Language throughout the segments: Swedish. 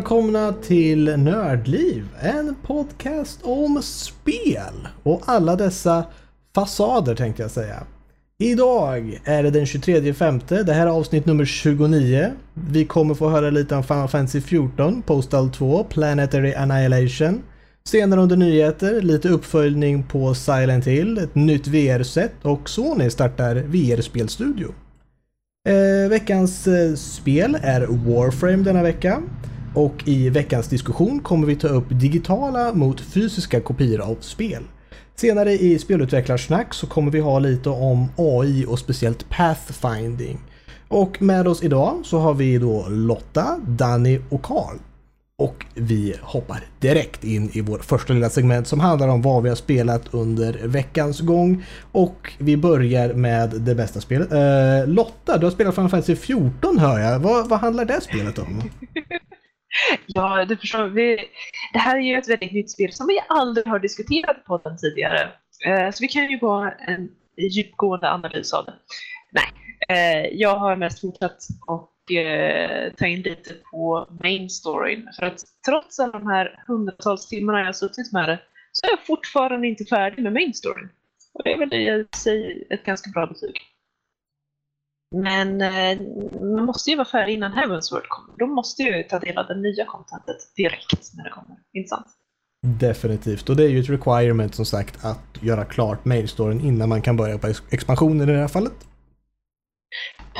välkomna till Nördliv, en podcast om spel och alla dessa fasader tänkte jag säga. Idag är det den 23 femte. det här är avsnitt nummer 29. Vi kommer få höra lite om Final Fantasy 14, Postal 2, Planetary Annihilation. Senare under nyheter, lite uppföljning på Silent Hill, ett nytt VR-set och Sony startar VR-spelstudio. Eh, veckans eh, spel är Warframe denna vecka. Och i veckans diskussion kommer vi ta upp digitala mot fysiska kopior av spel. Senare i spelutvecklarsnack så kommer vi ha lite om AI och speciellt pathfinding. Och med oss idag så har vi då Lotta, Danny och Karl. Och vi hoppar direkt in i vår första lilla segment som handlar om vad vi har spelat under veckans gång. Och vi börjar med det bästa spelet. Eh, Lotta, du har spelat Final Fantasy 14 hör jag. Vad, vad handlar det spelet om? Ja, du förstår. Vi, det här är ju ett väldigt nytt spel som vi aldrig har diskuterat på podden tidigare. Eh, så vi kan ju gå en djupgående analys av det. Nej, eh, jag har mest fortsatt och eh, ta in lite på main storyn. För att trots alla de här hundratals timmarna jag har suttit med det så är jag fortfarande inte färdig med main storyn. Och det är väl i sig ett ganska bra betyg. Men eh, man måste ju vara färdig innan Heaven's World kommer. Då måste ju ta del av det nya contentet direkt när det kommer. Inte sant? Definitivt, och det är ju ett requirement som sagt att göra klart main storyn innan man kan börja på expansionen i det här fallet.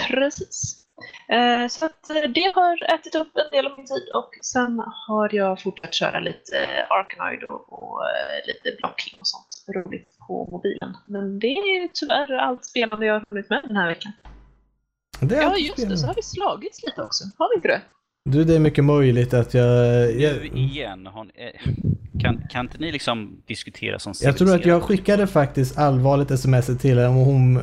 Precis. Eh, så att eh, det har ätit upp en del av min tid och sen har jag fortsatt köra lite eh, Arkanoid och lite blocking och sånt roligt på mobilen. Men det är tyvärr allt spelande jag har hunnit med den här veckan. Ja, just spelande. det, så har vi slagits lite också. Har vi inte det? Du, det är mycket möjligt att jag... jag... Nu igen, hon, kan, kan inte ni liksom diskutera som Jag tror att jag skickade faktiskt allvarligt sms till henne om hon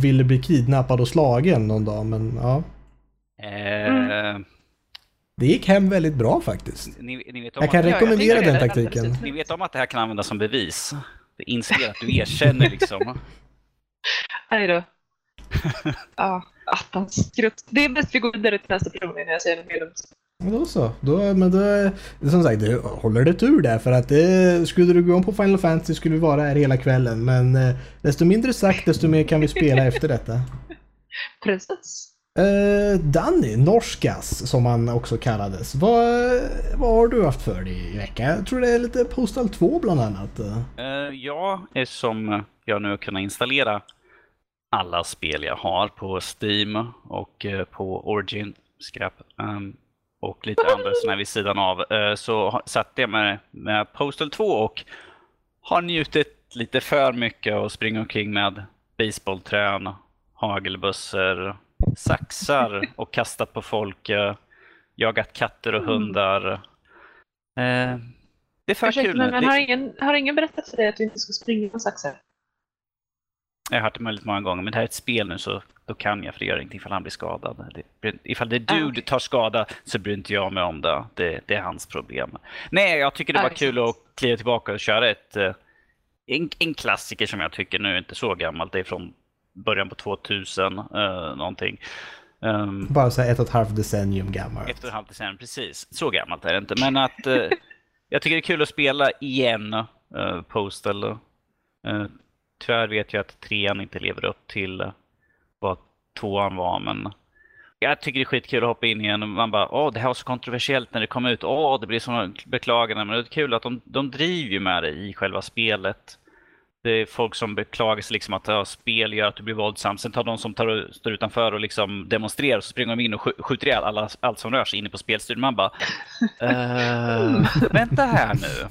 ville bli kidnappad och slagen någon dag, men ja. Mm. Det gick hem väldigt bra faktiskt. Ni, ni jag kan rekommendera den taktiken. Ni vet om att det här kan användas som bevis? Det inser att du erkänner liksom. Nej då. ja, attans skrutt. Det är bäst vi går vidare till nästa person innan jag säger något mer dumt. Då så. Då, men då, som sagt, det håller det tur där för att det, skulle du gå om på Final Fantasy skulle vi vara här hela kvällen. Men eh, desto mindre sagt, desto mer kan vi spela efter detta. Precis. Uh, Danny, Norskas som han också kallades. Vad, vad har du haft för dig i veckan? Jag tror det är lite Postal 2 bland annat. Uh, ja, som jag nu har kunnat installera alla spel jag har på Steam och uh, på Origin, skräp, um, och lite andra sådana vid sidan av. Uh, så satte jag med, med Postal 2 och har njutit lite för mycket och springer omkring med baseballträn, hagelbössor saxar och kastat på folk, eh, jagat katter och mm. hundar. Eh, det är för Ursäkta, kul. Men, men har, ingen, har ingen berättat för dig att du inte ska springa med saxar? Jag har hört det möjligt många gånger, men det här är ett spel nu så då kan jag för det gör ingenting ifall han blir skadad. Det, ifall det är du ah, okay. tar skada så bryr inte jag mig om det. det. det. är hans problem. Nej, jag tycker det var ah, kul att kliva tillbaka och köra ett eh, en, en klassiker som jag tycker nu är inte så gammalt. Det är från början på 2000 uh, eh, någonting. Um, Bara så ett och ett halvt decennium gammalt. Ett och ett halvt decennium, precis. Så gammalt är det inte. Men att uh, jag tycker det är kul att spela igen uh, Postal. Uh, tyvärr vet jag att trean inte lever upp till vad tvåan var, men jag tycker det är skitkul att hoppa in igen. Man bara, åh, det här var så kontroversiellt när det kom ut. Åh, det blir så beklagande. Men det är kul att de, de driver ju med det i själva spelet. Det är folk som beklagar sig liksom att ja, spel gör att du blir våldsam. Sen tar de som tar, står utanför och liksom demonstrerar så springer de in och skjuter ihjäl alla, allt som rör sig inne på spelstudion. Man bara, uh, vänta här nu.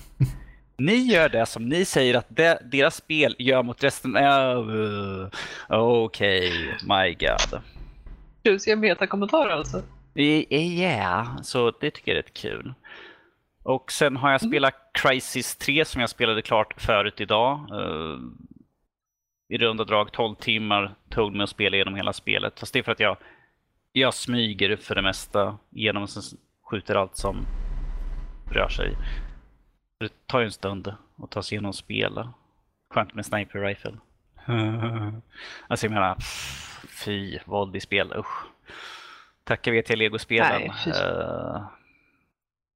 Ni gör det som ni säger att de, deras spel gör mot resten. Uh, Okej, okay, my god. Tjusiga metakommentarer alltså? Ja, yeah, så det tycker jag är rätt kul. Och sen har jag mm. spelat Crisis 3 som jag spelade klart förut idag. Uh, I runda drag 12 timmar tog mig att spela igenom hela spelet. Fast det är för att jag, jag smyger för det mesta genom och skjuter allt som rör sig. Det tar ju en stund att ta sig igenom spela. Skönt med sniper rifle. alltså jag menar, fy, våld i spel, usch. Tackar vi till Lego-spelen.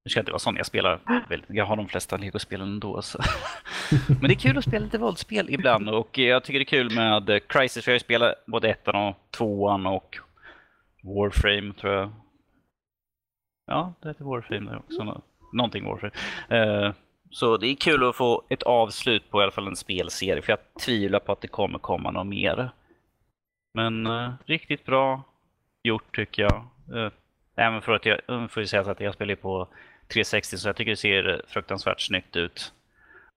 Nu ska inte vara sån, jag spelar jag har de flesta legospelen ändå. Så. Men det är kul att spela lite våldsspel ibland och jag tycker det är kul med Crisis, för jag har spelat både ettan och tvåan och Warframe tror jag. Ja, det heter Warframe det också. Någonting Warframe. Uh, så det är kul att få ett avslut på i alla fall en spelserie, för jag tvivlar på att det kommer komma något mer. Men eh, riktigt bra gjort tycker jag. Eh, även för att jag, eh, får ju säga att jag spelar på 360 så jag tycker det ser fruktansvärt snyggt ut.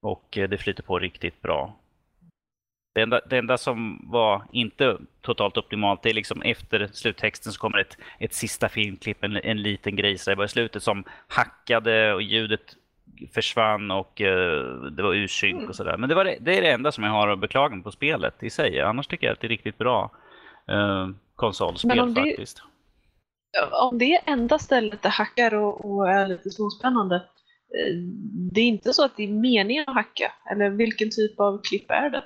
Och eh, det flyter på riktigt bra. Det enda, det enda som var inte totalt optimalt, det är liksom efter sluttexten så kommer ett, ett sista filmklipp, en, en liten grej så det var i slutet som hackade och ljudet försvann och uh, det var ursynk och mm. sådär. Men det, var det, det, är det enda som jag har att beklaga på spelet i sig. Annars tycker jag att det är riktigt bra uh, konsolspel det, faktiskt. Om det är enda stället det hackar och, och är lite småspännande, eh, det är inte så att det är meningen att hacka? Eller vilken typ av klipp är det?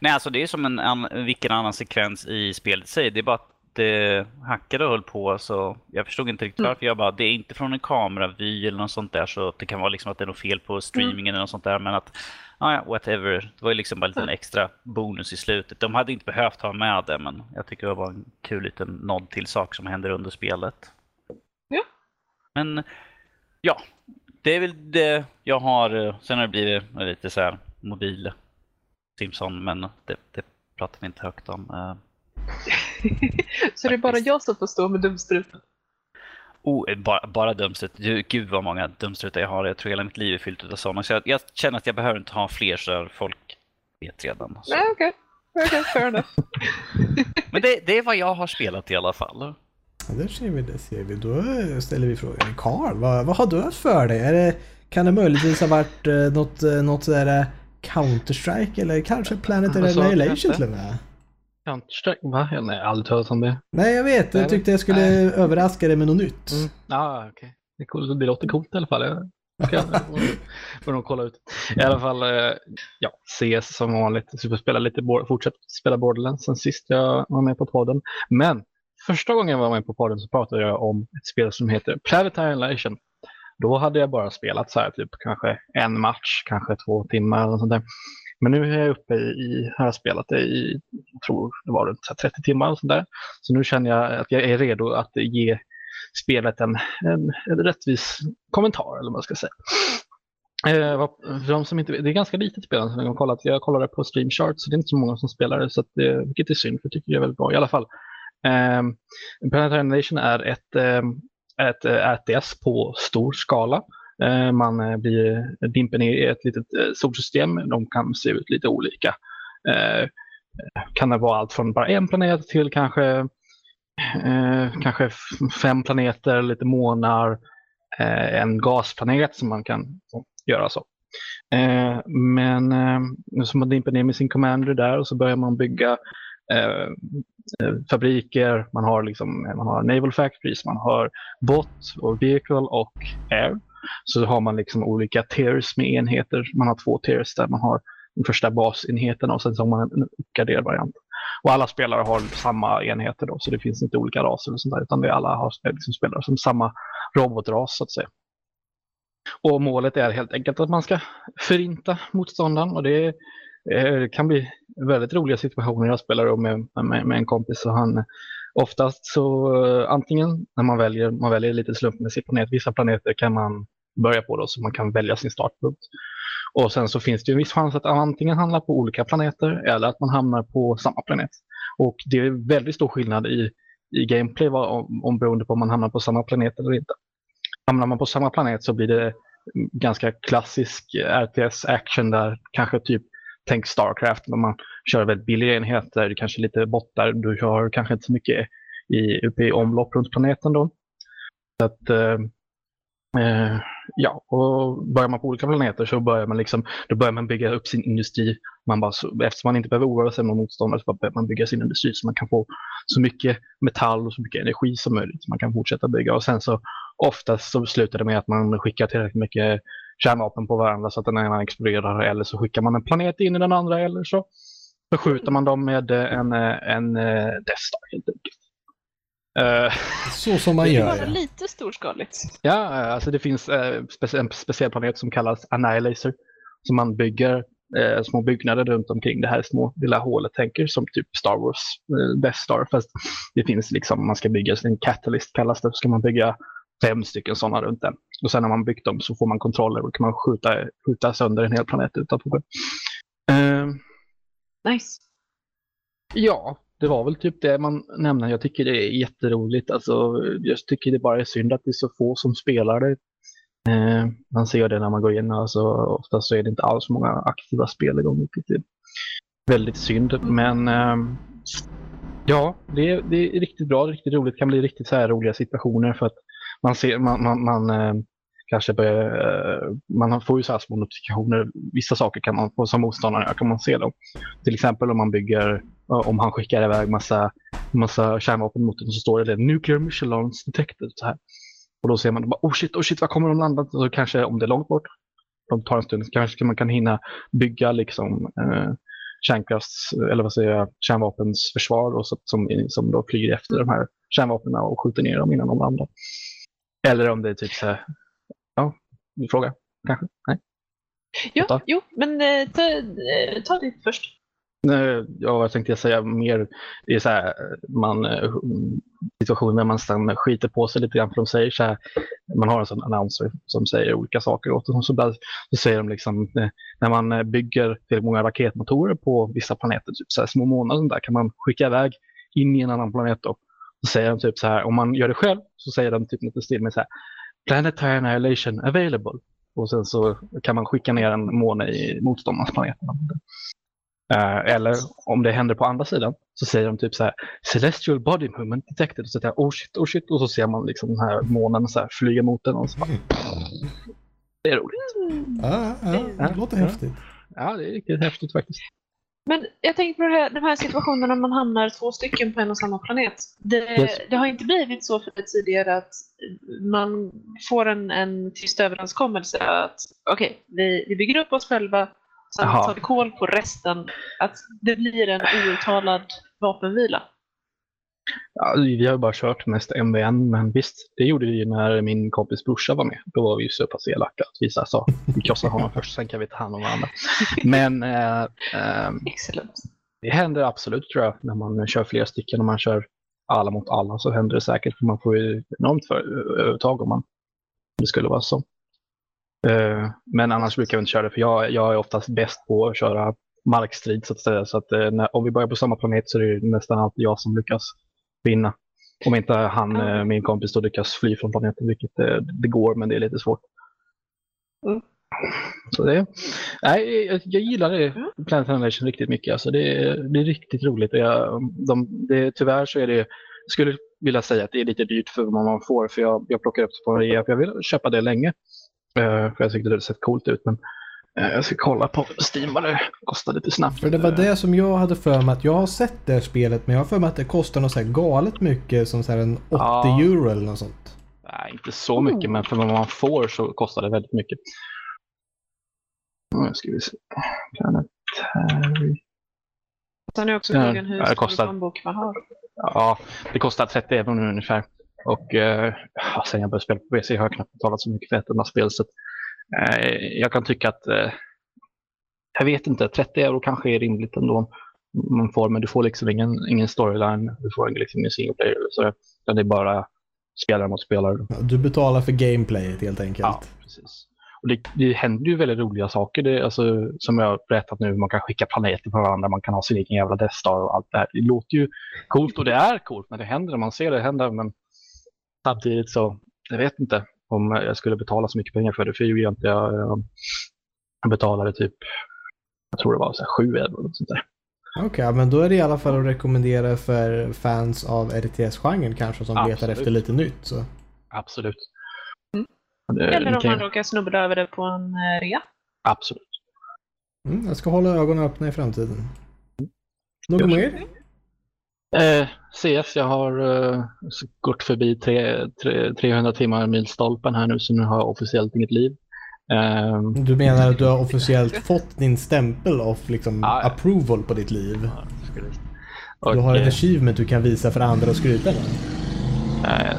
Nej, alltså det är som en, en vilken annan sekvens i spelet säger. Det är bara att det hackade och höll på så jag förstod inte riktigt mm. varför. Jag bara, det är inte från en kameravy eller något sånt där så det kan vara liksom att det är något fel på streamingen mm. eller något sånt där. Men att, ja, whatever. Det var ju liksom bara en liten mm. extra bonus i slutet. De hade inte behövt ha med det men jag tycker det var en kul liten nod till sak som händer under spelet. Ja. Men ja, det är väl det jag har. Sen har det blivit lite så här mobil Simpson, men det, det pratar vi inte högt om. Så det är bara jag som får stå med dumstruten? Oh, eh, bara, bara dumstrut. Gud vad många dumstrutar jag har. Jag tror hela mitt liv är fyllt av sådana. Så jag, jag, känner att jag behöver inte ha fler så folk vet redan. Så. Nej, okej. Okay. okay, fair enough. Men det, det är vad jag har spelat i alla fall. Ja, där ser vi, det ser vi. Då ställer vi frågan. Karl, vad, vad har du för dig? Är det, kan det möjligtvis ha varit eh, något, något sådär Counter-Strike eller kanske Planet alltså, Annihilation till och med. Counter-Strike? Va? Jag har aldrig hört om det. Nej, jag vet. Jag tyckte jag skulle Nej. överraska dig med något nytt. Mm. Ah, okej. Okay. Det, cool. det låter coolt i alla fall. Jag ska nog kolla ut. I alla fall, eh, ja, CS som vanligt. Så vi spelar lite, fortsätt spela Borderlands sen sist jag var med på podden. Men första gången jag var med på podden så pratade jag om ett spel som heter Planet Annihilation. Då hade jag bara spelat så här typ kanske en match, kanske två timmar eller sånt där. Men nu är jag uppe i, har jag spelat det i, jag tror det var runt 30 timmar och sådär. Så nu känner jag att jag är redo att ge spelet en, en, en rättvis kommentar eller vad man ska säga. Eh, för de som inte, det är ganska litet spel som jag har kollat. Jag kollade på Streamchart så det är inte så många som spelar det, så att eh, vilket är synd för jag tycker det är väldigt bra i alla fall. Eh, Planetary Nation är ett ehm, eh, ett RTS på stor skala. Eh, man eh, blir eh, dimper ner i ett litet solsystem. De kan se ut lite olika. Kan det vara allt från bara en planet till kanske, kanske fem planeter, lite månar, en gasplanet som man kan göra så. Men så man dimper ner med sin commander där och så börjar man bygga Eh, fabriker, man har, liksom, man har naval factories, man har bot och vehicle och air. Så har man liksom olika tiers med enheter. Man har två tiers där man har den första basenheten och sen så har man en uppgraderad variant. Och alla spelare har samma enheter då, så det finns inte olika raser och sånt där, utan vi alla har eh, liksom spelare som samma robotras så att säga. Och målet är helt enkelt att man ska förinta motståndaren och det det kan bli väldigt roliga situationer. Jag spelar med, med, med en kompis och han oftast så eh, antingen när man väljer, man väljer lite slumpmässigt planet, vissa planeter kan man börja på då så man kan välja sin startpunkt. Och sen så finns det en viss chans att antingen hamna på olika planeter eller att man hamnar på samma planet. Och det är väldigt stor skillnad i, i gameplay om, om beroende på om man hamnar på samma planet eller inte. Hamnar man på samma planet så blir det ganska klassisk RTS action där kanske typ tänk Starcraft, när man kör väldigt billiga enheter, kanske lite bottar, du har kanske inte så mycket i, uppe i omlopp runt planeten då. Så att, eh, eh ja, och börjar man på olika planeter så börjar man liksom, då börjar man bygga upp sin industri. Man bara, så, eftersom man inte behöver oroa sig med motståndare så börjar man bygga sin industri så man kan få så mycket metall och så mycket energi som möjligt. Så man kan fortsätta bygga och sen så oftast så slutar det med att man skickar tillräckligt mycket kärnvapen på varandra så att den ena exploderar eller så skickar man en planet in i den andra eller så, så skjuter man dem med en, en eh, Death Star helt enkelt. Eh, Så som man Det gör var ja. lite storskaligt. Ja, alltså det finns eh, en speciell planet som kallas Annihilator. Som man bygger eh, små byggnader runt omkring det här små lilla hålet tänker som typ Star Wars, eh, Death Star. Fast det finns liksom, man ska bygga, en catalyst kallas det, så ska man bygga fem stycken sådana runt den. Och sen när man byggt dem så får man kontroller och kan man skjuta, skjuta sönder en hel planet utanpå. Eh, Nice. Ja, det var väl typ det man nämnde. Jag tycker det är jätteroligt. Alltså, jag tycker det bara är synd att det är så få som spelar det. Eh, man ser det när man går in. Alltså, oftast så är det inte alls många aktiva spel igång. vilket är väldigt synd. Men eh, ja, det är, det är riktigt bra. Riktigt roligt. Det kan bli riktigt så här roliga situationer för att man ser, man, man, man eh, kanske börjar, eh, man får ju så här små notifikationer. Vissa saker kan man få som motståndare, kan man se dem. Till exempel om man bygger, om han skickar iväg massa, massa kärnvapen mot den så står det Nuclear Missile Launch Detected. Så här. Och då ser man, bara, oh shit, oh shit, var kommer de landa? Och så kanske om det är långt bort, de tar en stund, kanske man kan hinna bygga liksom eh, kärnkrafts, eller vad säger jag, kärnvapens försvar och så, som, som då flyger efter de här kärnvapnen och skjuter ner dem innan de landar. Eller om det är typ så här, ja, du frågar kanske? Nej? Jo, jo men eh, ta, eh, ta ditt först. Ja, vad tänkte jag säga mer? Det är så här, man, eh, situationer där man nästan skiter på sig lite grann för de säger så här, man har en sån annonser som säger olika saker åt en. Så, där, så säger de liksom, eh, när man eh, bygger till många raketmotorer på vissa planeter, typ så här små månader där, kan man skicka iväg in i en annan planet då. Så säger de typ så här, om man gör det själv så säger de typ lite still med så här, Planetary Annihilation available. Och sen så kan man skicka ner en måne i motståndarnas planet. Eh, eller om det händer på andra sidan så säger de typ så här Celestial body movement detected. Och så säger oh shit, oh shit. Och så ser man liksom den här månen så här flyga mot den. Och så bara, det är roligt. Ja, ja, ja, det låter Ja. häftigt. Ja, det är riktigt häftigt faktiskt. Men jag tänker på det här, de här situationerna när man hamnar två stycken på en och samma planet. Det, Yes. det har inte blivit så för det tidigare att man får en, en tyst överenskommelse att okej, vi, vi bygger upp oss själva, sen Jaha. tar vi koll på resten. Att det blir en outtalad vapenvila. Ja, vi har ju bara kört mest MVN, men visst, det gjorde vi ju när min kompis brorsa var med. Då var vi ju så pass elaka att vi sa vi krossar honom först, sen kan vi ta hand om varandra. Men eh, Excellent. Det händer absolut tror jag när man kör flera stycken och man kör alla mot alla så händer det säkert för man får ju enormt för, övertag om man det skulle vara så. Eh, Men annars brukar jag inte köra det för jag, jag är oftast bäst på att köra markstrid så att säga. Så att eh, när, om vi börjar på samma planet så är det nästan alltid jag som lyckas vinna. Om inte han, eh, min kompis, då lyckas fly från planeten, vilket eh, det går men det är lite svårt. Mm. Så det, nej, jag, jag gillar det, Mm. Planet Annihilation riktigt mycket. Alltså det, är- det är riktigt roligt. Och Jag, de, det, tyvärr så är det, skulle vilja säga att det är lite dyrt för vad man får. För jag, jag plockar upp det på en rea, för jag vill köpa det länge. Eh, för jag tyckte det sett coolt ut. Men eh, jag ska kolla på Steam vad det kostar lite snabbt. För det var det som jag hade för mig att jag har sett det här spelet men jag har för mig att det kostar något så här galet mycket som så här en 80 Ja. euro eller något sånt. Nej, inte så mycket, men för vad man får så kostar det väldigt mycket. Nu ska vi se. Planetary. Sen är också frågan hur stor plånbok man har. Ja, det kostar 30 euro nu ungefär. Och eh, sen jag började spela på PC har jag knappt betalat så mycket för ett enda spel. Så att, eh, jag kan tycka att, eh, jag vet inte, 30 euro kanske är rimligt ändå. Man får, men du får liksom ingen, ingen storyline, du får liksom ingen single player. Så, det är bara spelare mot spelare. Ja, Du betalar för gameplayet helt enkelt. Ja, precis. Och det, det händer ju väldigt roliga saker. Det, alltså, som jag berättat nu, man kan skicka planeter på varandra, man kan ha sin egen jävla Death Star och allt det här. Det låter ju coolt och det är coolt när det händer, när man ser det hända. Men samtidigt så, jag vet inte om jag skulle betala så mycket pengar för det. För jag, inte, jag, jag betalade typ, jag tror det var så här, 7 euro eller sånt där. Okej, men då är det i alla fall att rekommendera för fans av RTS-genren kanske som letar Absolut. efter lite nytt. Så. Absolut. Mm. Det, Eller om kan- man råkar snubbla över det på en eh, rea. Absolut. Mm, jag ska hålla ögonen öppna i framtiden. Något mer? Eh, CS, jag har eh, gått förbi tre, tre, 300 timmar milstolpen här nu så nu har jag officiellt inget liv. Eh, du menar att du har officiellt fått din stämpel av liksom, ah, approval på ditt liv? Och, du har en eh, achievement du kan visa för andra att skryta med? Eh,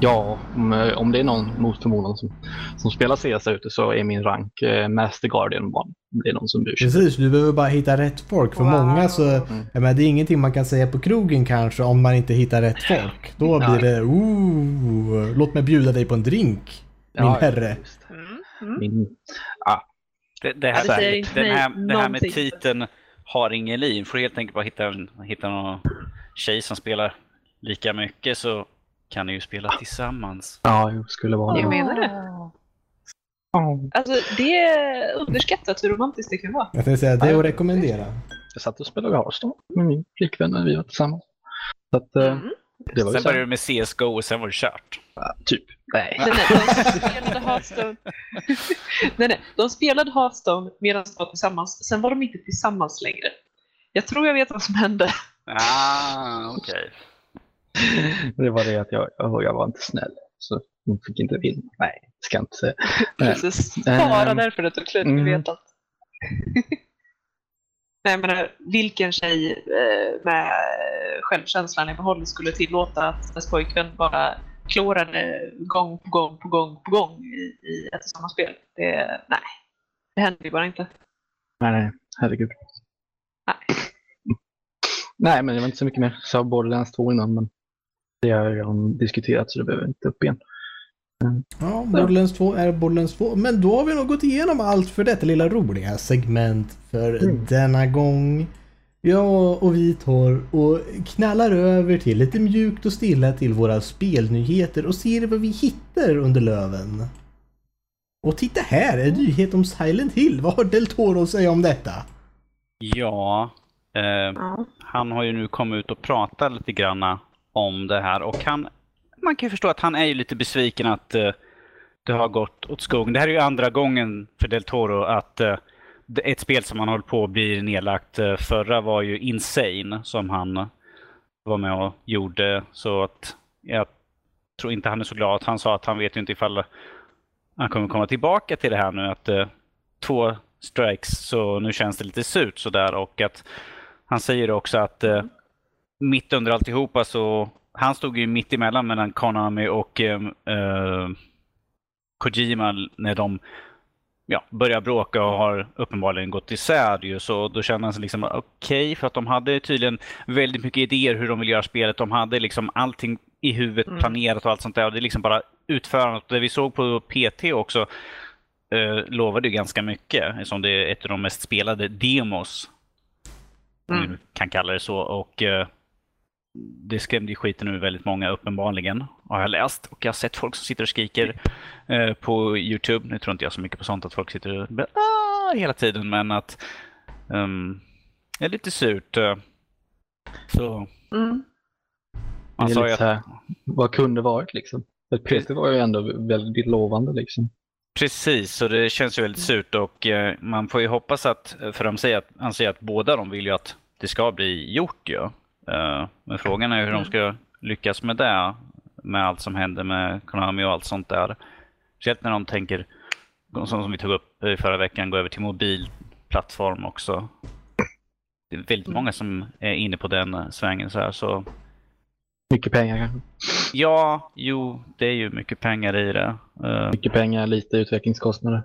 ja, om, eh, om det är någon mot förmodan som, som spelar CS ute så är min rank Master Guardian 1 det är någon som bryr sig. Precis, du behöver bara hitta rätt folk. För Wow. många så, Mm. jag menar, det är ingenting man kan säga på krogen kanske om man inte hittar rätt folk. Då blir det ooh, låt mig bjuda dig på en drink, min Ja, herre. det. Mm. Mm. Min, Det, det, här, det säger inte den mig här, det här med titeln har ingen liv. Får du helt enkelt bara hitta, en, hitta någon tjej som spelar lika mycket så kan ni ju spela tillsammans. ja, jo, skulle vara Jag det. menar det. Ja. Alltså, det är underskattat hur romantiskt det kan vara. Jag tänkte säga, det är att rekommendera. Jag satt och spelade Hearthstone med min flickvän när vi var tillsammans. Så att, eh, Mm. det var Sen började du med CSGO och sen var det kört. typ. Nej. Nej, nej, de spelade Hearthstone. nej, nej, de spelade Hearthstone medan de var tillsammans. Sen var de inte tillsammans längre. Jag tror jag vet vad som hände. Ah, okej. Det var det att jag, jag, var inte snäll. Så hon fick inte vinna. Nej, ska inte säga. Precis. Bara Ehm, därför det tog slut mm. med vetat. Nej, jag menar, vilken tjej eh, med självkänslan i behåll skulle tillåta att hennes pojkvän bara klorade gång på gång på gång på gång i, i ett och samma spel? Det, nej, det händer ju bara inte. Nej, nej, herregud. Nej. Nej, men det var inte så mycket mer. Jag sa Borderlands 2 innan, men det har redan diskuterat så det behöver inte upp igen. Ja, Borderlands 2 är Borderlands 2. Men då har vi nog gått igenom allt för detta lilla roliga segment för Mm. denna gång. Ja, och vi tar och knallar över till lite mjukt och stilla till våra spelnyheter och ser vad vi hittar under löven. Och titta här, en nyhet om Silent Hill. Vad har Del Toro att säga om detta? Ja, eh, han har ju nu kommit ut och pratat lite granna om det här och han, man kan ju förstå att han är ju lite besviken att uh, det har gått åt skogen. Det här är ju andra gången för Del Toro att uh, ett spel som han håller på att bli nedlagt. Uh, förra var ju Insane som han var med och gjorde så att jag tror inte han är så glad. att Han sa att han vet ju inte ifall han kommer komma tillbaka till det här nu att två strikes så nu känns det lite surt sådär och att han säger också att mitt under alltihopa så han stod ju mitt emellan mellan Konami och eh, eh, Kojima när de ja, börjar bråka och har uppenbarligen gått isär ju så då känner han sig liksom okej för att de hade tydligen väldigt mycket idéer hur de vill göra spelet. De hade liksom allting i huvudet Mm. planerat och allt sånt där och det är liksom bara utförandet. Det vi såg på PT också eh, lovade ju ganska mycket eftersom det är ett av de mest spelade demos. Mm. kan kalla det så. Och eh, det skrämde ju skiten ur väldigt många uppenbarligen. Har jag läst. Och jag har sett folk som sitter och skriker eh, på Youtube. Nu tror inte jag så mycket på sånt att folk sitter och ah, hela tiden. Men att ehm, det är lite surt. eh. Så Mm. man sa ju att här, vad kunde varit liksom? PT var ju ändå väldigt lovande liksom. Precis, så det känns ju väldigt surt och eh, man får ju hoppas att, för de säger att, han säger att båda de vill ju att det ska bli gjort ju. Eh, men frågan är hur de ska lyckas med det, med allt som händer med Konami och allt sånt där. Speciellt när de tänker, som som vi tog upp i förra veckan, gå över till mobilplattform också. Det är väldigt många som är inne på den eh, svängen så här så Mycket pengar kanske. ja, jo, det är ju mycket pengar i det. Eh, Mycket pengar, lite utvecklingskostnader.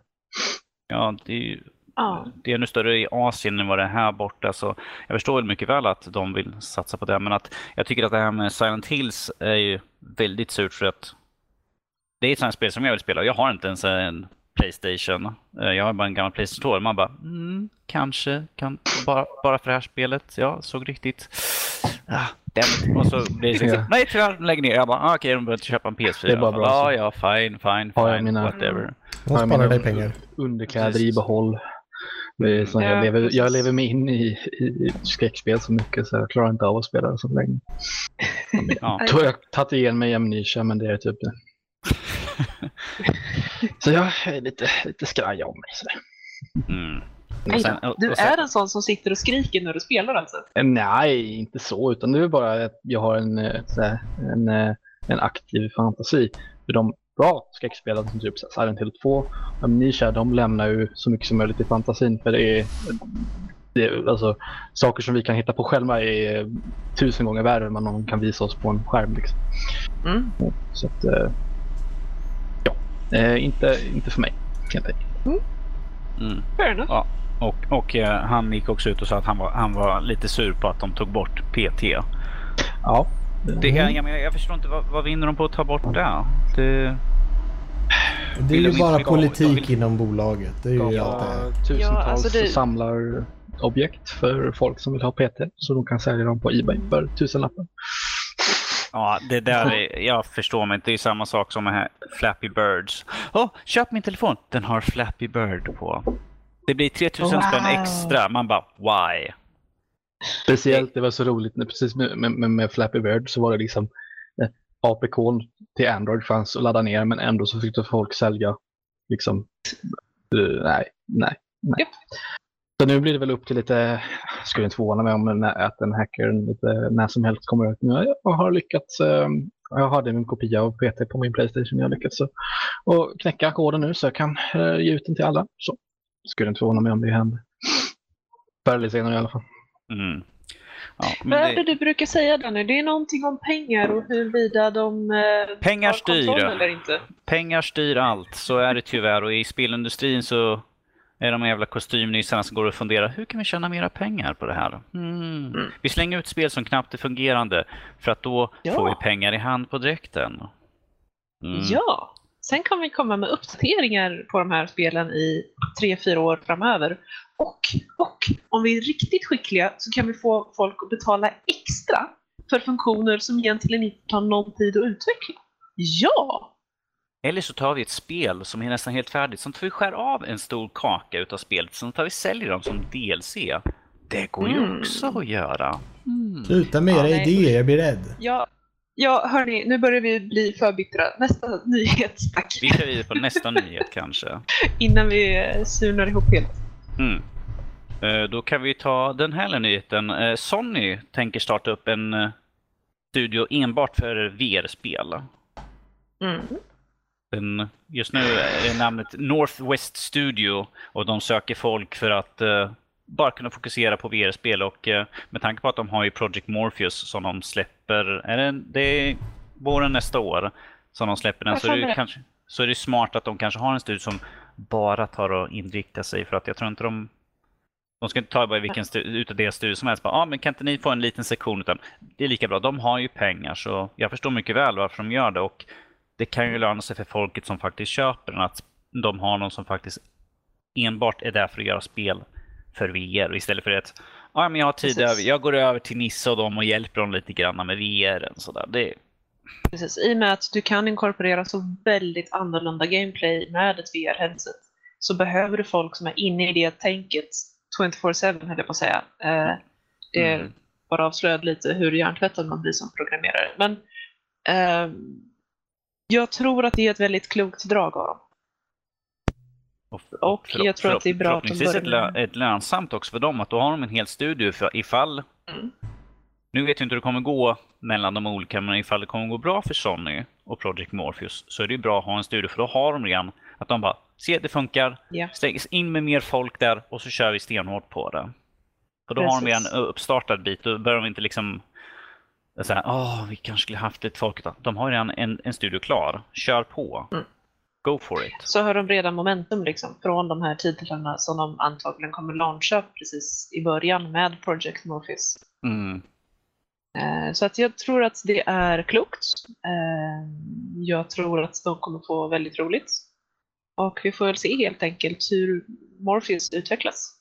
ja, det är ju Ja. det är ännu större i Asien än vad det är här borta. Så jag förstår väl mycket väl att de vill satsa på det. Men att jag tycker att det här med Silent Hills är ju väldigt surt för att det är ett sånt spel som jag vill spela. Jag har inte ens en Playstation. Eh, Jag har bara en gammal Playstation 2. Man bara, mm, kanske, kan, bara, bara för det här spelet. Ja, såg riktigt. Ah, damn. Och så blir det liksom, Ja. nej tyvärr, lägg ner. Jag bara, ah, okej, de behöver inte köpa en PS4. Det är bara bra Ja, ja, fine, fine, fine, mina- whatever. De jag sparar dig pengar. Underkläder i behåll. Det är så Ja, jag, lever, jag lever mig in i, i, skräckspel så mycket så jag klarar inte av att spela det så länge. Ja. Jag tror jag har tagit igen mig Amnesia men det är typ det. så jag är lite, lite skraj av mig. Sådär. Mm. Sen- och- Du och sen- är en sån som sitter och skriker när du spelar alltså? Nej, inte så. Utan det är bara att jag har en, eh, en, eh, en aktiv fantasi. För de bra skräckspelen som typ Silent Hill 2 och Amnesia, de lämnar ju så mycket som möjligt i fantasin. För det är det, är- alltså, saker som vi kan hitta på själva är eh, tusen gånger värre än vad någon kan visa oss på en skärm. Liksom. Mm. Så att, eh, ja, eh, inte, inte för mig helt enkelt. Mm. Fair enough. Ja. Och, och eh, han gick också ut och sa att han var, han var lite sur på att de tog bort PT. Ja, Det, jag, jag, menar, jag förstår inte, vad, vad vinner de på att ta bort det? det Det är ju bara politik vill- inom bolaget. Det är ju allt det här. tusentals Ja, alltså det- samlarobjekt för folk som vill ha PT så de kan sälja dem på Ebay för tusenlappar. Ja, det där är, jag förstår mig inte. Det är samma sak som här Flappy Birds. Åh, köp min telefon! Den har Flappy Bird på. Det blir 3000 spänn Wow. extra. Man bara, why? Speciellt, det var så roligt, när, precis med, med, med, Flappy Bird så var det liksom eh, APK till Android fanns att ladda ner men ändå så fick folk sälja liksom, eh, nej, nej, nej. Japp. Så nu blir det väl upp till lite, skulle inte förvåna mig om att en hacker lite när som helst kommer ut. Nu jag har lyckats, eh, jag hade min kopia av PT på min Playstation, jag har lyckats och knäcka koden nu så jag kan eh, ge ut den till alla. Så skulle inte förvåna mig om det händer. Förr eller senare i alla fall. Mm. Ja, Vad är det du brukar säga Danny? Det är någonting om pengar och huruvida de eh, Pengar har styr. eller inte. pengar styr allt, så är det tyvärr. Och i spelindustrin så är de jävla kostymnissarna som går och funderar, hur kan vi tjäna mera pengar på det här? Mm. Mm. Vi slänger ut spel som knappt är fungerande, för att då Ja. får vi pengar i hand på dräkten. Mm. Ja, sen kan vi komma med uppdateringar på de här spelen i tre fyra år framöver. Och, och om vi är riktigt skickliga så kan vi få folk att betala extra för funktioner som egentligen inte tar någon tid att utveckla. Ja! Eller så tar vi ett spel som är nästan helt färdigt, så tar vi skär av en stor kaka utav spelet, sen tar vi säljer dem som DLC. Det går ju Mm. också att göra. Mm. Sluta med era Ja, idéer, jag blir rädd. Ja, ja hörni, nu börjar vi bli för bittra. Nästa nyhet, tack. Vi kör vidare på nästa nyhet kanske. Innan vi eh, surnar ihop helt. Mm. Eh, Då kan vi ta den här nyheten. Eh, Sony tänker starta upp en studio enbart för VR-spel. Mm. Den, just nu är namnet Northwest Studio och de söker folk för att bara kunna fokusera på VR-spel och eh, med tanke på att de har ju Project Morpheus som de släpper, är det, det är våren nästa år som de släpper den, så är, det kanske, så är det smart att de kanske har en studio som bara tar och inriktar sig för att jag tror inte de de ska inte ta bara vilken stu- utav deras studier som helst. Bara, ah, men kan inte ni få en liten sektion? Utan det är lika bra. De har ju pengar så jag förstår mycket väl varför de gör det. Och det kan ju löna sig för folket som faktiskt köper den. Att de har någon som faktiskt enbart är där för att göra spel för VR. Istället för att ah, men jag har tid över. Jag går över till Nisse och dem och hjälper dem lite grann med VR. Så där. Det, Precis, i och med att du kan inkorporera så väldigt annorlunda gameplay med ett VR-headset så behöver du folk som är inne i det tänket 24-7 höll jag på att säga. Eh, det Mm. bara avslöjade lite hur hjärntvättad man blir som programmerare. Men eh, jag tror att det är ett väldigt klokt drag av dem. Och Och jag tror att det är bra att de ett, börjar lö- ett lönsamt också för dem. Att då har de en hel studio för ifall Mm. Nu vet jag inte hur det kommer gå mellan de olika, men ifall det kommer gå bra för Sony och Project Morpheus så är det ju bra att ha en studio för då har de redan att de bara se det funkar, Ja. stängs in med mer folk där och så kör vi stenhårt på det. För då har de Precis. redan uppstartad bit, då behöver de inte liksom så här, åh, vi kanske skulle haft lite folk. De har redan en, en studio klar, kör på. Mm. Go for it. Så har de redan momentum liksom från de här titlarna som de antagligen kommer launcha precis i början med Project Morpheus. Mm. Eh, Så att jag tror att det är klokt. Eh, Jag tror att de kommer få väldigt roligt. Och vi får väl se helt enkelt hur Morpheus utvecklas.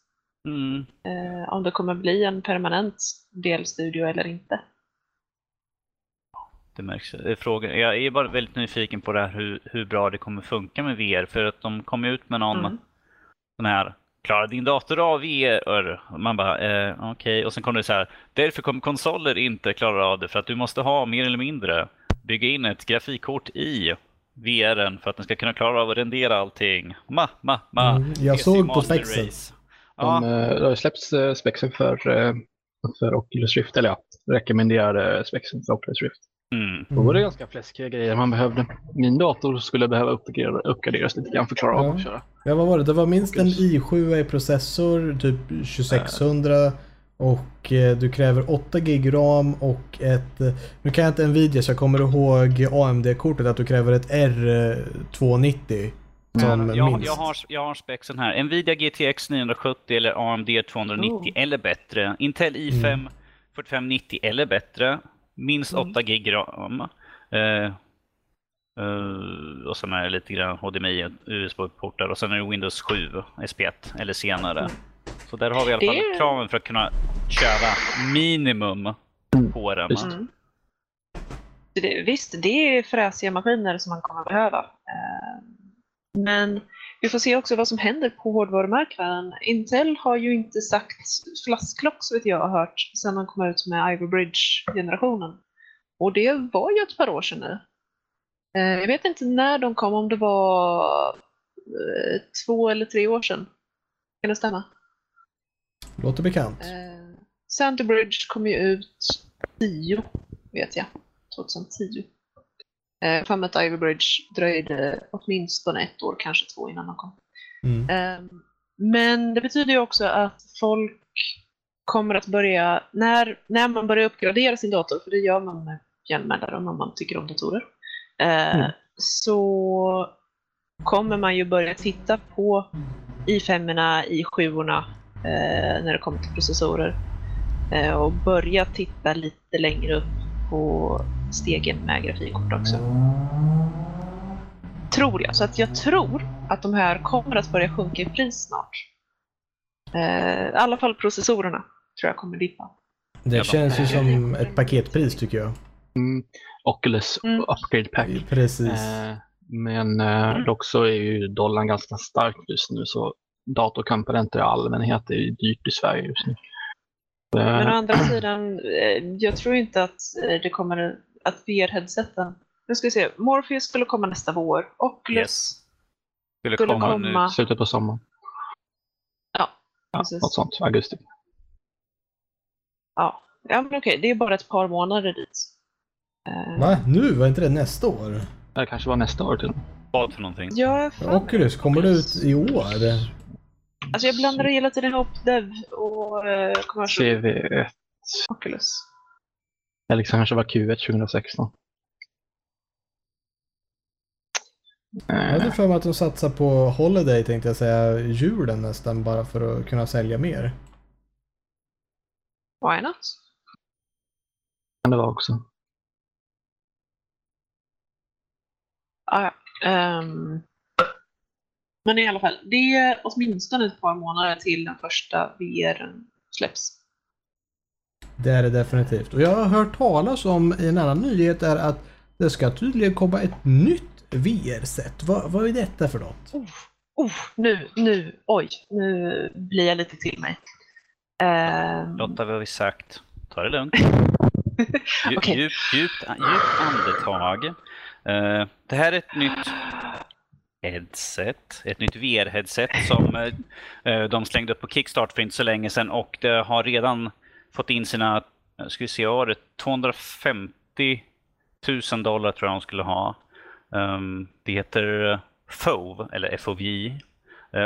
Mm. Eh, Om det kommer bli en permanent delstudio eller inte. Det märks. Frågan. Jag är bara väldigt nyfiken på det här hur, hur bra det kommer funka med VR. För att de kom ut med någon Mm. sån här Klarar din dator av VR? Man bara, eh, okej. Och sen kom det så här. Därför kommer konsoler inte klara av det. För att du måste ha mer eller mindre bygga in ett grafikkort i VRen för att den ska kunna klara av att rendera allting. Ma, ma, ma. Mm, jag PC såg på spexen. De, Ja, eh, det har släppts eh, spexen för, eh, för Oculus Rift, eller ja, rekommenderar eh, spexen för Oculus Rift. Mm. Då var det ganska fläskiga grejer man behövde. Min dator skulle behöva uppgradera, uppgraderas lite grann för att klara av Ja. att köra. Ja, vad var det? Det var minst en i7 i processor, typ 2600 och eh, du kräver 8 gig ram och ett... eh, Nu kan jag inte Nvidia så jag kommer ihåg AMD-kortet att du kräver ett R290 som Jag, minst. jag, har, jag har spexen här. Nvidia GTX 970 eller AMD 290 Oh. eller bättre. Intel i5 4590 eller bättre. Minst Mm. 8 gig ram. Eh, eh, och sen är det lite grann HDMI och USB-portar och sen är det Windows 7 SP1 eller senare. Så där har vi i alla Det fall är- kraven för att kunna köra minimum på den. Visst. Mm. Det, visst, det är fräsiga maskiner som man kommer behöva. Eh, Men vi får se också vad som händer på hårdvarumarknaden. Intel har ju inte sagt flasklock så vet jag har hört sedan de kom ut med Ivy Bridge-generationen. Och det var ju ett par år sedan nu. Eh, Jag vet inte när de kom, om det var eh, två eller tre år sedan. Kan det stämma? Låter bekant. Eh, Sandy Bridge kom ju ut 10, vet jag. 2010. Eh, för mig att Ivy Bridge dröjde åtminstone ett år, kanske två innan de kom. Mm. Eh, men det betyder ju också att folk kommer att börja, när, när man börjar uppgradera sin dator, för det gör man med jämna mellanrum om man tycker om datorer, eh, Mm. så kommer man ju börja titta på i5, i7 eh, när det kommer till processorer eh, och börja titta lite längre upp på stegen med grafikkort också. Tror jag. Så att jag tror att de här kommer att börja sjunka i pris snart. Eh, I alla fall processorerna tror jag kommer dippa. Det känns ju som ett paketpris tycker jag. Mm. Oculus Mm. Upgrade Pack. Precis. Eh, men eh, dock så är ju dollarn ganska stark just nu så datorkomponenter i allmänhet är ju dyrt i Sverige just nu. Men å andra sidan, eh, jag tror inte att eh, det kommer att VR-headseten... Nu ska vi se, Morpheus skulle komma nästa vår. Oculus, Yes. Skulle Skulle komma komma. nu. Slutet på sommaren. ja, Ja, precis. något sånt. Augusti. Ja. ja, men okej, det är bara ett par månader dit. Eh, Va? Nu? Var inte det nästa år? Det kanske var nästa år till och med. Vad för någonting? Fan- Oculus, kommer det ut i år? Alltså jag blandar hela tiden ihop Dev och eh, commercial CV1. Oculus. Eller kanske var Q1 2016. Jag hade för mig att de satsar på Holiday tänkte jag säga, julen nästan bara för att kunna sälja mer. Why not? kan det var också. Ah, ja. Men i alla fall, det är åtminstone ett par månader till den första VR släpps. Det är det definitivt. Och jag har hört talas om i en annan nyhet är att det ska tydligen komma ett nytt VR-set. Vad, vad är detta för något? Oh, nu, nu, oj, nu blir jag lite till mig. Ehm, Lotta, vad har vi sagt? Ta det lugnt. Dju, Okej. djup, djupt, djupt andetag. Eh, det här är ett nytt headset, ett nytt VR-headset som eh, eh, de slängde upp på Kickstart för inte så länge sedan och det har redan fått in sina, eh, ska vi se, vad var det 250 000 dollar tror jag de skulle ha. Ehm, det heter FOV, eller FOV.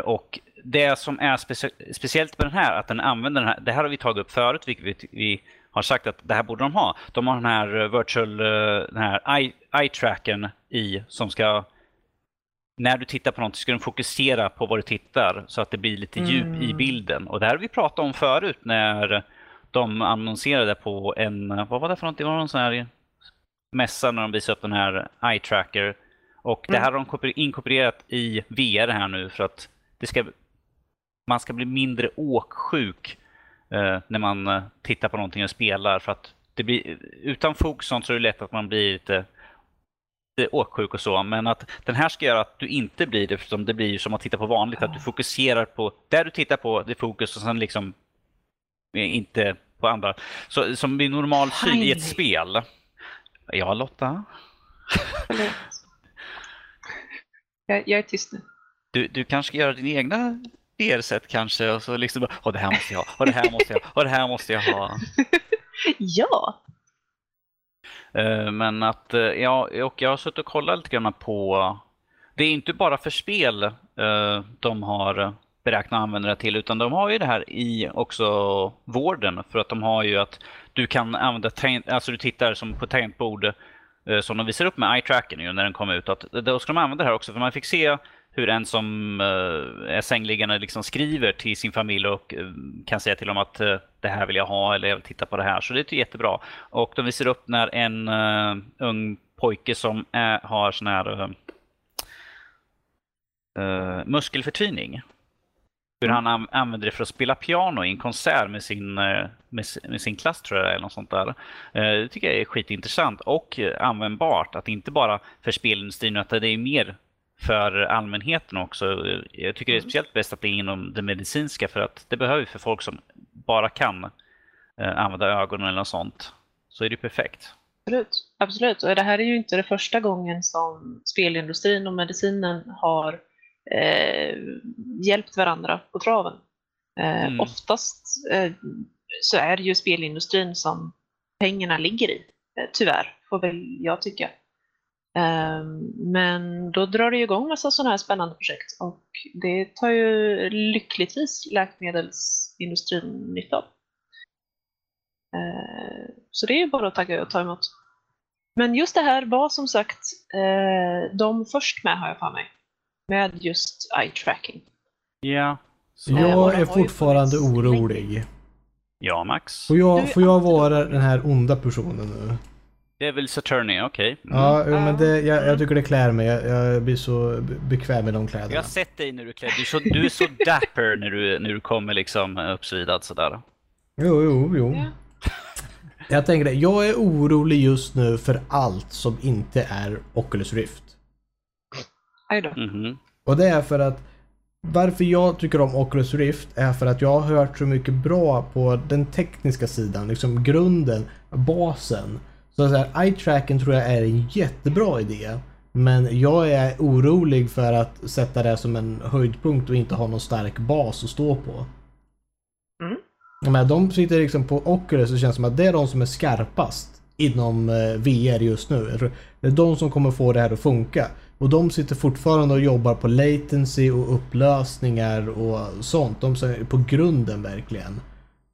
Och det som är specie- speciellt med den här, att den använder den här, det här har vi tagit upp förut, vilket vi, vi har sagt att det här borde de ha. De har den här virtual, den här eye, eye trackern i som ska när du tittar på något ska den fokusera på vad du tittar så att det blir lite djup i Mm. bilden. Och det här har vi pratat om förut när de annonserade på en, vad var det för något? Det var någon sån här mässa när de visade upp den här eye tracker. Och det här har de inkorporerat i VR här nu för att det ska, man ska bli mindre åksjuk eh, när man eh, tittar på någonting och spelar. För att det blir, utan fokus så är det lätt att man blir lite åksjuk och så. Men att den här ska göra att du inte blir det, eftersom det blir ju som att titta på vanligt. Att du fokuserar på, där du tittar på, det är fokus och sen liksom eh, inte på andra. Så, som vid normal syn i ett spel. Ja, Lotta? Jag, jag är tyst nu. Du, du kanske ska göra din egna VR-set kanske och så liksom "Åh, det här måste jag ha, och det här måste jag ha, och det här måste jag ha. Ja! Eh, men att, eh, ja, och jag har suttit och kollat lite grann på det är inte bara för spel eh, de har beräknat användare till utan de har ju det här i också vården för att de har ju att du kan använda, alltså du tittar som på tangentbord som de visar upp med eye-tracken när den kom ut. Att då ska de använda det här också för man fick se hur en som eh, är sängliggande liksom skriver till sin familj och eh, kan säga till dem att eh, det här vill jag ha eller jag vill titta på det här. Så det är jättebra. Och de visar upp när en ung pojke som är, har sån här muskelförtvining. Hur han an använder det för att spela piano i en konsert med sin, med, med sin klass tror jag eller något sånt där. Det tycker jag är skitintressant och användbart. Att inte bara för spelindustrin utan det är mer för allmänheten också. Jag tycker det är mm. speciellt bäst att bli inom det medicinska för att det behöver vi för folk som bara kan eh, använda ögonen eller något sånt. Så är det perfekt. Absolut. Absolut. Och det här är ju inte det första gången som spelindustrin och medicinen har eh, hjälpt varandra på traven. Eh, mm. Oftast eh, så är det ju spelindustrin som pengarna ligger i, eh, tyvärr, får väl jag tycka. Ehm, men då drar det igång massa sådana här spännande projekt och det tar ju lyckligtvis läkemedelsindustrin nytta av. Ehm, så det är ju bara att tagga och ta emot. Men just det här var som sagt eh, de först med har jag för mig. Med just eye tracking. Ja. Så. Jag är fortfarande orolig. Ja, Max. Får jag, får jag vara den här onda personen nu? Devil's Attorney, okej. Okay. Mm. Ja, men det, jag, jag, tycker det klär mig. Jag, jag, blir så bekväm med de kläderna. Jag har sett dig när du klär dig. Du är så, du är så dapper när du, när du kommer liksom uppsvidad sådär. Jo, jo, jo. Ja. Jag tänker det, jag är orolig just nu för allt som inte är Oculus Rift. Aj då. Mm -hmm. Och det är för att varför jag tycker om Oculus Rift är för att jag har hört så mycket bra på den tekniska sidan, liksom grunden, basen. Så, så här, eye-tracken tror jag är en jättebra idé. Men jag är orolig för att sätta det som en höjdpunkt och inte ha någon stark bas att stå på. Mm. Men de sitter liksom på Oculus och känns som att det är de som är skarpast inom eh, VR just nu. Det är de som kommer få det här att funka. Och de sitter fortfarande och jobbar på latency och upplösningar och sånt. De är på grunden verkligen.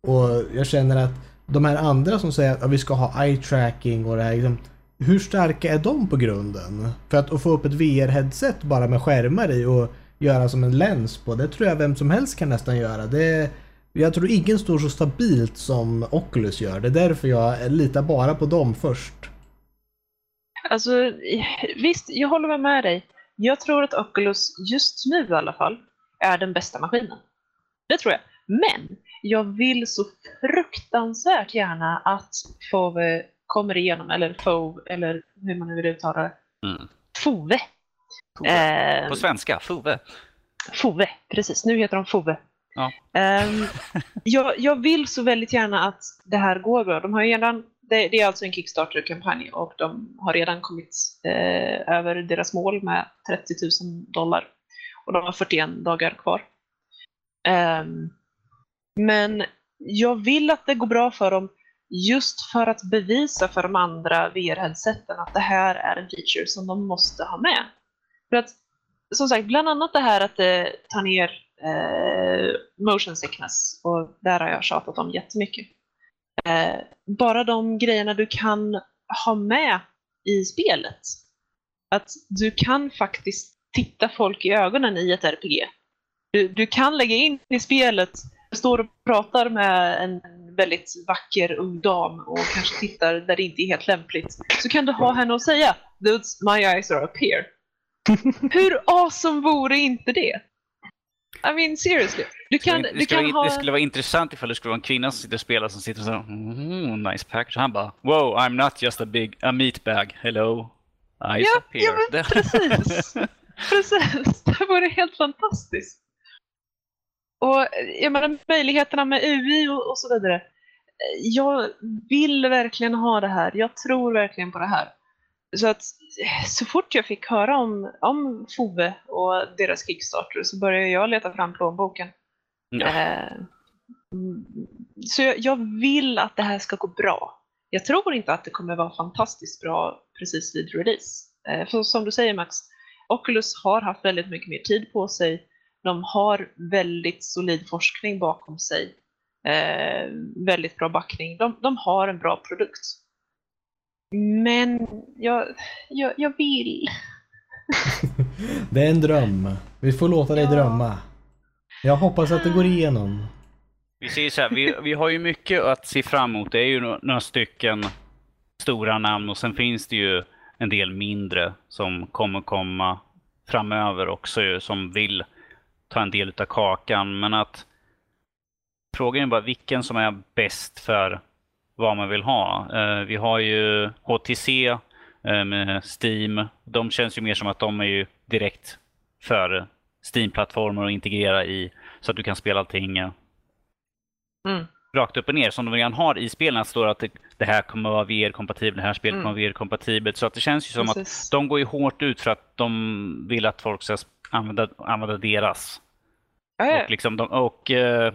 Och jag känner att de här andra som säger att vi ska ha eye tracking och det här. Liksom, hur starka är de på grunden? För att, att få upp ett VR-headset bara med skärmar i och göra som en lens på, det tror jag vem som helst kan nästan göra. Det, jag tror ingen står så stabilt som Oculus gör. Det är därför jag litar bara på dem först. Alltså, visst, jag håller med dig. Jag tror att Oculus just nu i alla fall är den bästa maskinen. Det tror jag. Men jag vill så fruktansvärt gärna att Fove kommer igenom, eller Fove, eller hur man nu vill uttala det. Mm. Fove. Fove. Eh, På svenska, Fove. Fove, precis. Nu heter de Fove. Ja. Eh, jag, jag, vill så väldigt gärna att det här går bra. De har redan, det, det är alltså en Kickstarter-kampanj och de har redan kommit eh, över deras mål med 30 000 dollar. Och de har 41 dagar kvar. Um, men jag vill att det går bra för dem just för att bevisa för de andra VR-headseten att det här är en feature som de måste ha med. För att som sagt, bland annat det här att det tar ner eh, motion sickness och där har jag tjatat om jättemycket. Eh, bara de grejerna du kan ha med i spelet. Att du kan faktiskt titta folk i ögonen i ett RPG. Du, du kan lägga in i spelet står och pratar med en väldigt vacker ung dam och kanske tittar där det inte är helt lämpligt så kan du ha henne och säga my eyes are up here. Hur awesome vore inte det? I mean seriously. Du kan, det, skulle, du kan vara, ha... det skulle vara intressant ifall det skulle vara en kvinna som sitter och spelar som sitter och så mm, nice package. Han bara wow I'm not just a big a meat bag. Hello. Eyes ja, up here. Ja men precis. precis. Det vore helt fantastiskt. Och jag menar möjligheterna med UI och, och så vidare. Jag vill verkligen ha det här. Jag tror verkligen på det här. Så att så fort jag fick höra om, om Fove och deras Kickstarter så började jag leta fram plånboken. Ja. Eh, så jag, jag, vill att det här ska gå bra. Jag tror inte att det kommer vara fantastiskt bra precis vid release. Eh, för som du säger Max, Oculus har haft väldigt mycket mer tid på sig. De har väldigt solid forskning bakom sig. Eh, väldigt bra backning. De, de har en bra produkt. Men jag, jag, jag vill. det är en dröm. Vi får låta dig Ja. drömma. Jag hoppas att det går igenom. Vi säger så här, vi, vi har ju mycket att se fram emot. Det är ju nå- några stycken stora namn och sen finns det ju en del mindre som kommer komma framöver också ju, som vill ta en del av kakan. Men att frågan är bara vilken som är bäst för vad man vill ha. Eh, vi har ju HTC eh, med Steam. De känns ju mer som att de är ju direkt för Steam-plattformar och integrera i så att du kan spela allting Mm. rakt upp och ner som de redan har i spelen. Att står att det, här kommer att vara VR-kompatibelt, det här spelet Mm. kommer att vara VR-kompatibelt. Så att det känns ju som att Precis. de går ju hårt ut för att de vill att folk ska använda, använda deras. Ja. Och, liksom de, och eh,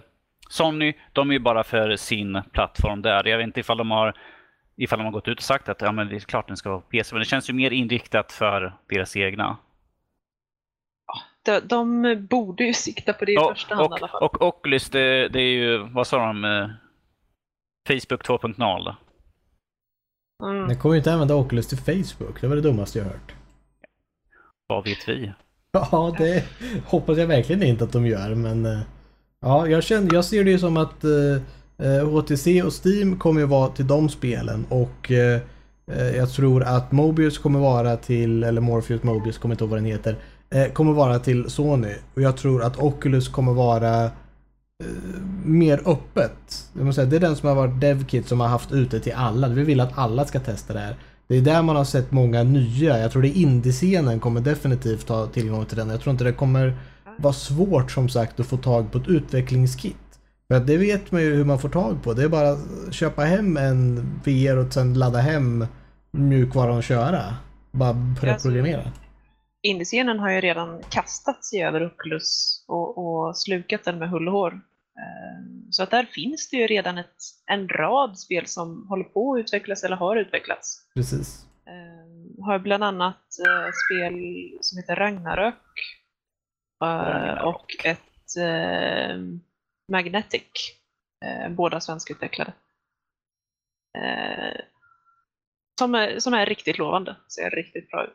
Sony, de är ju bara för sin plattform där. Jag vet inte ifall de har ifall de har gått ut och sagt att ja, men det är klart den ska vara på PC, men det känns ju mer inriktat för deras egna. De, de borde ju sikta på det i Och, första hand i alla och, fall. och Oculus, det, det är ju, vad sa de? eh, Facebook 2.0. Mm. Jag kommer ju inte använda Oculus till Facebook. Det var det dummaste jag hört. Vad vet vi? Ja, det hoppas jag verkligen inte att de gör, men... Eh, ja, jag, känner, jag ser det ju som att eh, eh HTC och Steam kommer ju vara till de spelen och eh, eh, jag tror att Mobius kommer vara till, eller Morpheus Mobius, kommer inte ihåg vad den heter, eh, kommer vara till Sony. Och jag tror att Oculus kommer vara eh, mer öppet. Jag måste säga, det är den som har varit DevKit som har haft ute till alla. Vi vill att alla ska testa det här. Det är där man har sett många nya. Jag tror det är indiescenen kommer definitivt ha tillgång till den. Jag tror inte det kommer vara svårt som sagt att få tag på ett utvecklingskit. För att det vet man ju hur man får tag på. Det är bara att köpa hem en VR och sen ladda hem mjukvaran och köra. Bara börja Alltså, programmera. Indiescenen har ju redan kastat sig över Oculus och, och slukat den med hull och hår. Eh, Så att där finns det ju redan ett, en rad spel som håller på att utvecklas eller har utvecklats. Precis. Eh, Har bland annat eh, spel som heter Ragnarök eh, Ragnarök. och ett eh, Magnetic, eh, båda svenskutvecklade. Som är, som är riktigt lovande, ser riktigt bra ut.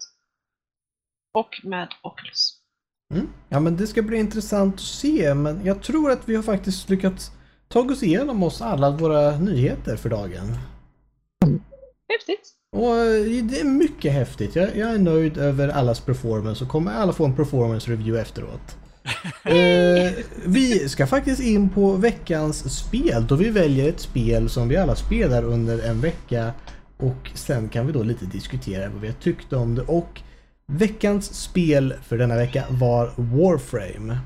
Och med Oculus. Mm. Ja men det ska bli intressant att se men jag tror att vi har faktiskt lyckats ta oss igenom oss alla våra nyheter för dagen. Häftigt! Och eh, det är mycket häftigt. Jag, jag är nöjd över allas performance och kommer alla få en performance review efteråt. eh, vi ska faktiskt in på veckans spel då vi väljer ett spel som vi alla spelar under en vecka och sen kan vi då lite diskutera vad vi har tyckt om det och veckans spel för denna vecka var Warframe.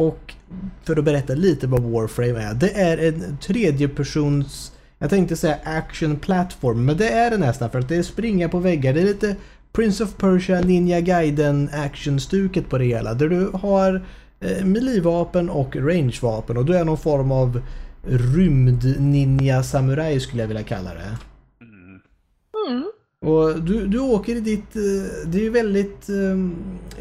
Och för att berätta lite vad Warframe är. Det är en tredjepersons jag tänkte säga action platform, men det är det nästan för att det är springa på väggar. Det är lite Prince of Persia, Ninja Gaiden action-stuket på det hela. Där du har eh, melee-vapen och range-vapen och du är någon form av rymd-ninja-samurai skulle jag vilja kalla det. Mm. Mm. Och du, du åker i ditt... Eh, det är ju väldigt um,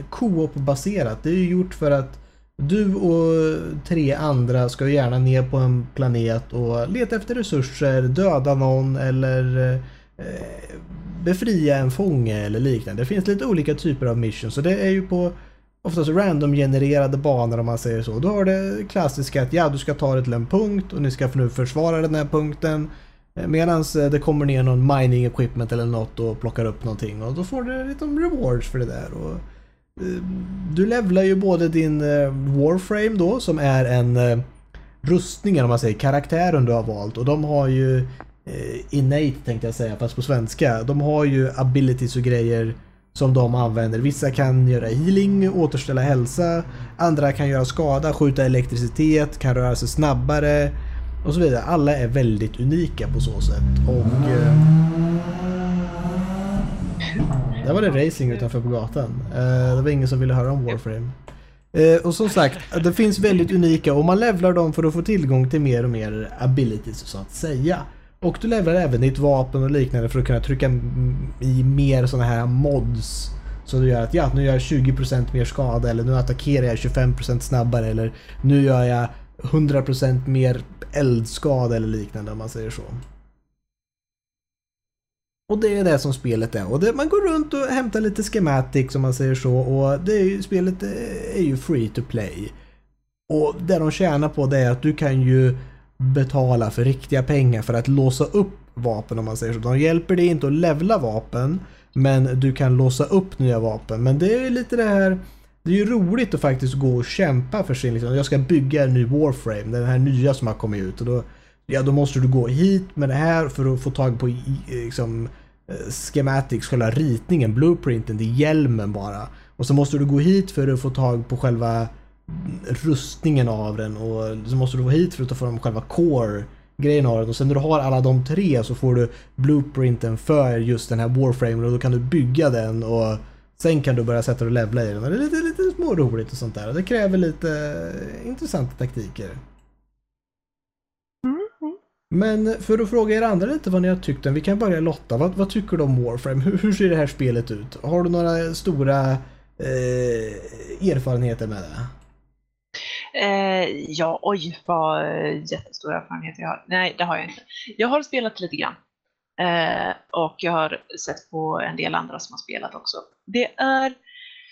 co-op-baserat. Det är ju gjort för att du och tre andra ska ju gärna ner på en planet och leta efter resurser, döda någon eller eh, eh, befria en fånge eller liknande. Det finns lite olika typer av missions så det är ju på oftast random-genererade banor om man säger så. Då har det klassiska att ja, du ska ta dig till en punkt och ni ska nu försvara den här punkten. Eh, Medan eh, det kommer ner någon mining equipment eller något och plockar upp någonting och då får du lite rewards för det där. Och, eh, du levlar ju både din Warframe då som är en rustning om man säger, karaktären du har valt och de har ju innate tänkte jag säga fast på svenska. De har ju abilities och grejer som de använder. Vissa kan göra healing, återställa hälsa. Andra kan göra skada, skjuta elektricitet, kan röra sig snabbare och så vidare. Alla är väldigt unika på så sätt. Och... Eh, där var det racing utanför på gatan. Eh, det var ingen som ville höra om Warframe. Eh, och som sagt, det finns väldigt unika och man levlar dem för att få tillgång till mer och mer abilities så att säga. Och du levlar även ditt vapen och liknande för att kunna trycka i mer sådana här mods Så du gör att ja, nu gör jag 20% mer skada eller nu attackerar jag 25% snabbare eller nu gör jag 100% mer eldskada eller liknande om man säger så. Och det är det som spelet är. Och det, man går runt och hämtar lite schematics om man säger så. Och det är ju, spelet eh, är ju free to play. Och det de tjänar på det är att du kan ju betala för riktiga pengar för att låsa upp vapen om man säger så. De hjälper dig inte att levla vapen. Men du kan låsa upp nya vapen. Men det är ju lite det här... Det är ju roligt att faktiskt gå och kämpa för sin... Liksom, jag ska bygga en ny Warframe, den här nya som har kommit ut. Och då, ja, då måste du gå hit med det här för att få tag på liksom, eh, schematics, själva ritningen, blueprinten, det är hjälmen bara. Och så måste du gå hit för att få tag på själva rustningen av den och så måste du gå hit för att få fram själva core grejen av den och sen när du har alla de tre så får du blueprinten för just den här warframen och då kan du bygga den och sen kan du börja sätta dig och levla i. Och det är lite, lite småroligt och sånt där och det kräver lite intressanta taktiker. Mm, mm. Men för att fråga er andra lite vad ni har tyckt vi kan börja Lotta. Vad, vad tycker du om Warframe? Hur, hur, ser det här spelet ut? Har du några stora eh, erfarenheter med det? Eh, ja, oj vad eh, jättestor erfarenhet jag har. Nej, det har jag inte. Jag har spelat lite grann. Eh, och jag har sett på en del andra som har spelat också. Det är,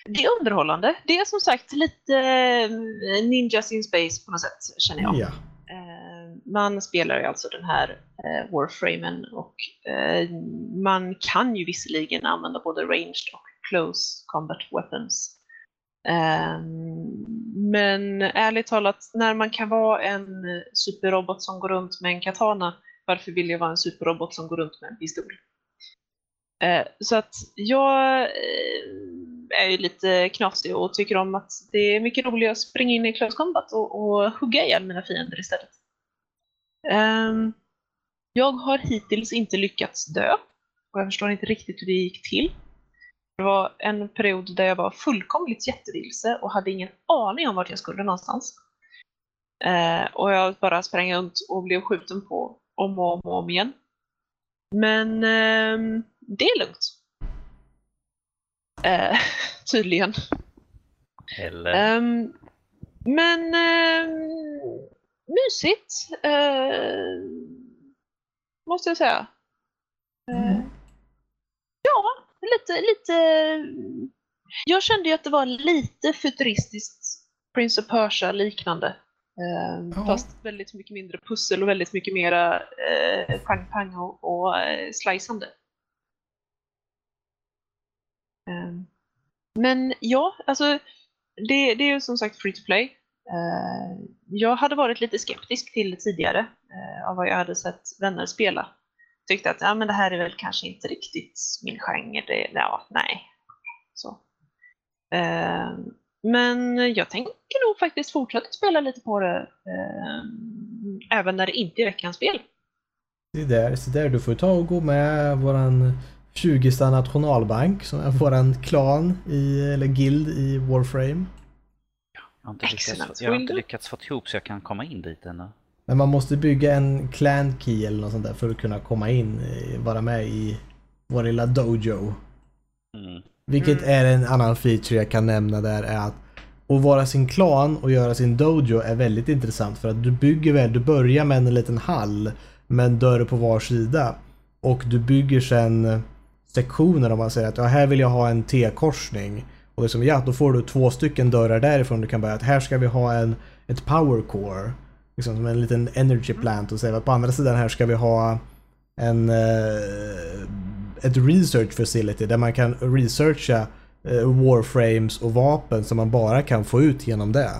det är underhållande. Det är som sagt lite eh, Ninjas in Space på något sätt, känner jag. Ja. Eh, man spelar ju alltså den här eh, Warframen och eh, man kan ju visserligen använda både ranged och close combat weapons. Ehm, men ärligt talat, när man kan vara en superrobot som går runt med en katana, varför vill jag vara en superrobot som går runt med en pistol? Eh, så att jag eh, är ju lite knasig och tycker om att det är mycket roligare att springa in i close combat och, och hugga ihjäl mina fiender istället. Ehm, jag har hittills inte lyckats dö och jag förstår inte riktigt hur det gick till. Det var en period där jag var fullkomligt jättevilse och hade ingen aning om vart jag skulle någonstans. Eh, och jag bara sprang runt och blev skjuten på om och om, och om igen. Men eh, det är lugnt. Eh, tydligen. Eller? Um, men uh, mysigt. Uh, måste jag säga. Uh, ja, lite, lite... Jag kände ju att det var lite futuristiskt Prince of Persia liknande. Uh, Ja. Fast väldigt mycket mindre pussel och väldigt mycket mera uh, pang-pang och, och uh, sliceande. Um, men ja, alltså det, det är ju som sagt free to play. Eh, jag hade varit lite skeptisk till det tidigare eh, av vad jag hade sett vänner spela. Tyckte att ja, men det här är väl kanske inte riktigt min genre. Det, ja, nej. Så. Eh, men jag tänker nog faktiskt fortsätta spela lite på det eh, även när det inte är veckans spel. Det där, så där. Du får ta och gå med våran 20 nationalbank som är våran klan i, eller guild i Warframe. Jag har inte, lyckats, jag har inte lyckats få ihop så jag kan komma in dit ännu. Men man måste bygga en clan key eller något sånt där för att kunna komma in, i- vara med i vår lilla dojo. Mm. Vilket är en annan feature jag kan nämna där är att att vara sin klan och göra sin dojo är väldigt intressant. För att du bygger väl, du börjar med en liten hall med en dörr på var sida. Och du bygger sen sektioner om man säger att ja, här vill jag ha en T-korsning. Och liksom, ja, då får du två stycken dörrar därifrån. Du kan börja att här ska vi ha en, ett power core. Liksom som en liten energy plant och säga att på andra sidan här ska vi ha en eh, ett research facility där man kan researcha eh, warframes och vapen som man bara kan få ut genom det.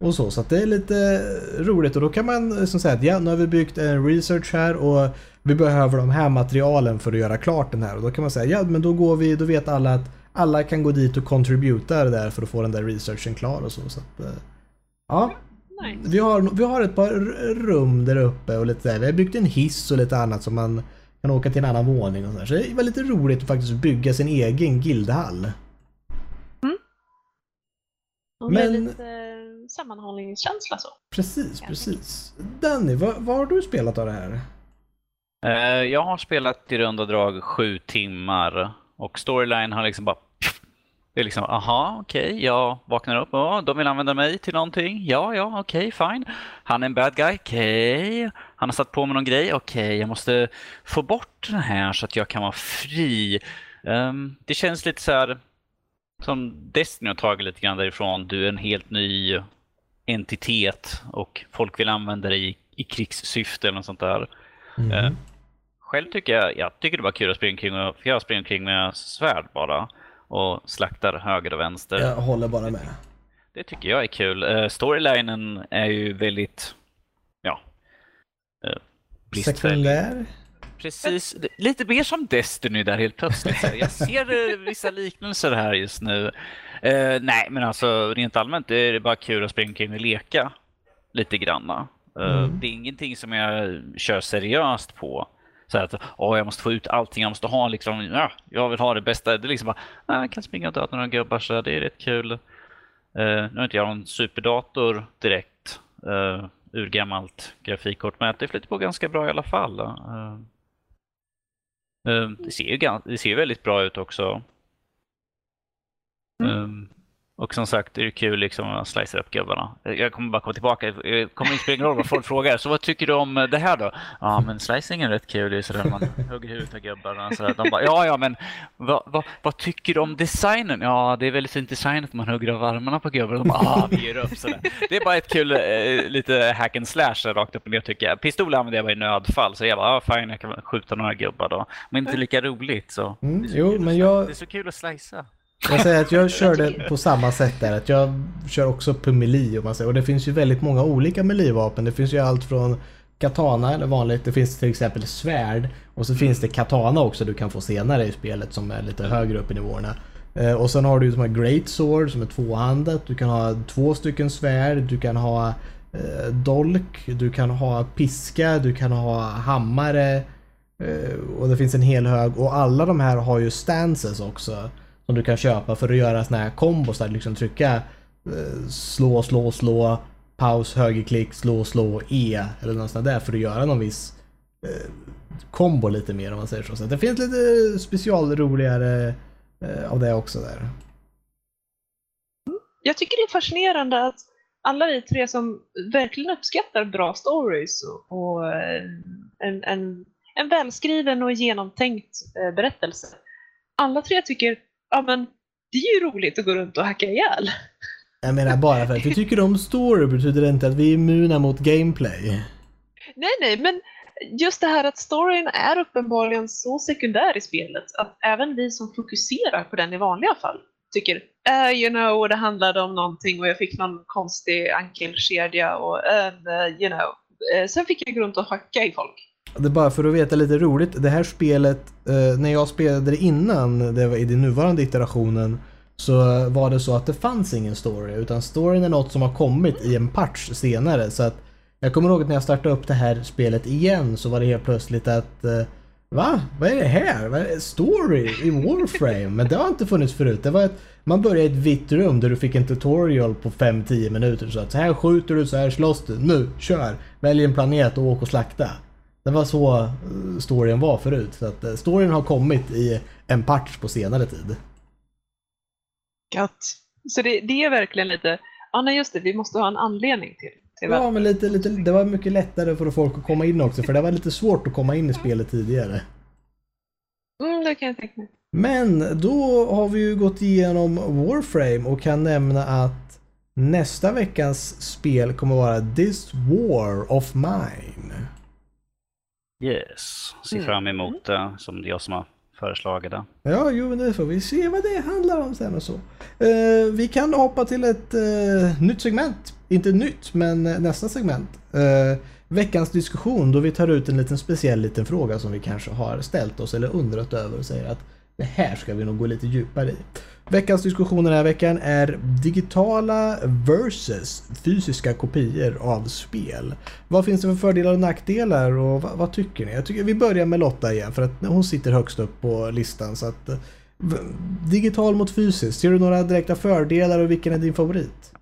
Och så, så det är lite roligt och då kan man eh, som säga att ja, nu har vi byggt en research här och vi behöver de här materialen för att göra klart den här och då kan man säga ja men då går vi, då vet alla att alla kan gå dit och contributa det där för att få den där researchen klar och så. så att, eh, ja, Nice. vi har, vi har ett par rum där uppe och lite där. Vi har byggt en hiss och lite annat som man kan åka till en annan våning och sådär. Så det var lite roligt att faktiskt bygga sin egen guildhall. Och med Men- lite eh, sammanhållningskänsla så. Precis, precis. Danny, vad, vad har du spelat av det här? Eh, Jag har spelat i runda drag sju timmar och storyline har liksom bara Det är liksom, aha, okej, jag vaknar upp, ja, de vill använda mig till någonting, ja, ja, okej, fine. Han är en bad guy, okej. Han har satt på mig någon grej, okej, jag måste få bort den här så att jag kan vara fri. Ehm, det känns lite så här som Destiny har tagit lite grann därifrån. Du är en helt ny entitet och folk vill använda dig i, i krigssyfte eller något sånt där. Mm. Eh, själv tycker jag, jag tycker det var kul att springa omkring, och- för jag springer omkring med svärd bara och slaktar höger och vänster. Jag håller bara med. Det tycker jag är kul. Uh, storylinen är ju väldigt, ja, bristfällig. Sekundär. Precis, lite mer som Destiny där helt plötsligt. Jag ser eh, vissa liknelser här just nu. Eh, nej, men alltså rent allmänt är det bara kul att springa omkring och leka lite granna. Eh, Mm. Det är ingenting som jag kör seriöst på. Så att åh, jag måste få ut allting, jag måste ha liksom, ja, jag vill ha det bästa. Det är liksom bara, ah, jag kan springa och döda några gubbar så det är rätt kul. Eh, nu har inte jag någon superdator direkt, uh, urgammalt grafikkort, men det flyter på ganska bra i alla fall. Eh, Eh, Det ser ju det ser ju väldigt bra ut också. Mm. Um, och som sagt, det är ju kul liksom att slicer upp gubbarna. Jag kommer bara komma tillbaka, det kommer inte spela ingen roll vad folk frågar. Så vad tycker du om det här då? Ja, men slicing är rätt kul, det är sådär man hugger huvudet av gubbarna. Så de bara, ja, ja, men vad, vad, vad tycker du om designen? Ja, det är väldigt fint designat, man hugger av armarna på gubbarna. De bara, ah, vi ger upp sådär. Det är bara ett kul, eh, lite hack and slash rakt upp och ner tycker jag. Pistol använder jag bara i nödfall, så jag bara, ah, fine, jag kan skjuta några gubbar då. Men inte lika roligt så. Mm, Det jo, att men jag- Det är så kul att slicea. Jag säger att jag körde på samma sätt där. Att jag kör också på melee om man säger. Och det finns ju väldigt många olika melee-vapen. Det finns ju allt från katana eller vanligt. Det finns till exempel svärd. Och så finns det katana också du kan få senare i spelet som är lite högre upp i nivåerna. Eh, Och sen har du ju som har Great Sword som är tvåhandat. Du kan ha två stycken svärd. Du kan ha eh, dolk. Du kan ha piska. Du kan ha hammare. Eh, Och det finns en hel hög. Och alla de här har ju stances också. Som du kan köpa för att göra såna här kombos där liksom trycka eh, slå, slå, slå, paus, högerklick, slå, slå, E eller något sånt där för att göra någon viss eh, kombo lite mer om man säger så. Så det finns lite specialroligare eh, av det också där. Jag tycker det är fascinerande att alla vi tre som verkligen uppskattar bra stories och, och eh, en, en, en välskriven och genomtänkt eh, berättelse. Alla tre tycker, ja men det är ju roligt att gå runt och hacka ihjäl. Jag menar bara för att vi tycker om story betyder det inte att vi är immuna mot gameplay. Nej, nej, men just det här att storyn är uppenbarligen så sekundär i spelet att även vi som fokuserar på den i vanliga fall tycker eh, you know, det handlade om någonting och jag fick någon konstig ankelkedja och eh, you know. Eh, sen fick jag gå runt och hacka i folk. Det är bara för att veta lite roligt. Det här spelet, eh, när jag spelade det innan, det var i den nuvarande iterationen, så var det så att det fanns ingen story. Utan storyn är något som har kommit i en patch senare. Så att jag kommer ihåg att när jag startade upp det här spelet igen så var det helt plötsligt att eh, Va? Vad är det här? Vad är det? Story i Warframe? Men det har inte funnits förut. Det var ett, man började i ett vitt rum där du fick en tutorial på 5-10 minuter. Så att så här skjuter du, så här slåss du. Nu, kör! Välj en planet och åk och slakta. Det var så eh, storyn var förut. Så att eh, storyn har kommit i en patch på senare tid. Gött. Så det, det är verkligen lite, ja nej just det, vi måste ha en anledning till, till Ja, men lite, lite, det var mycket lättare för folk att komma in också. För det var lite svårt att komma in i spelet tidigare. Mm, det kan jag tänka mig. Men då har vi ju gått igenom Warframe och kan nämna att nästa veckans spel kommer vara This War of Mine. Yes, ser Mm. fram emot det som det är jag som har föreslagit det. Ja, jo, det får vi se vad det handlar om sen och så. Eh, vi kan hoppa till ett eh, nytt segment. Inte nytt, men eh, nästa segment. Eh, veckans diskussion då vi tar ut en liten speciell liten fråga som vi kanske har ställt oss eller undrat över och säger att det här ska vi nog gå lite djupare i. Veckans diskussion den här veckan är digitala versus fysiska kopior av spel. Vad finns det för fördelar och nackdelar och vad, vad tycker ni? Jag tycker vi börjar med Lotta igen för att hon sitter högst upp på listan. Så att, digital mot fysiskt, ser du några direkta fördelar och vilken är din favorit?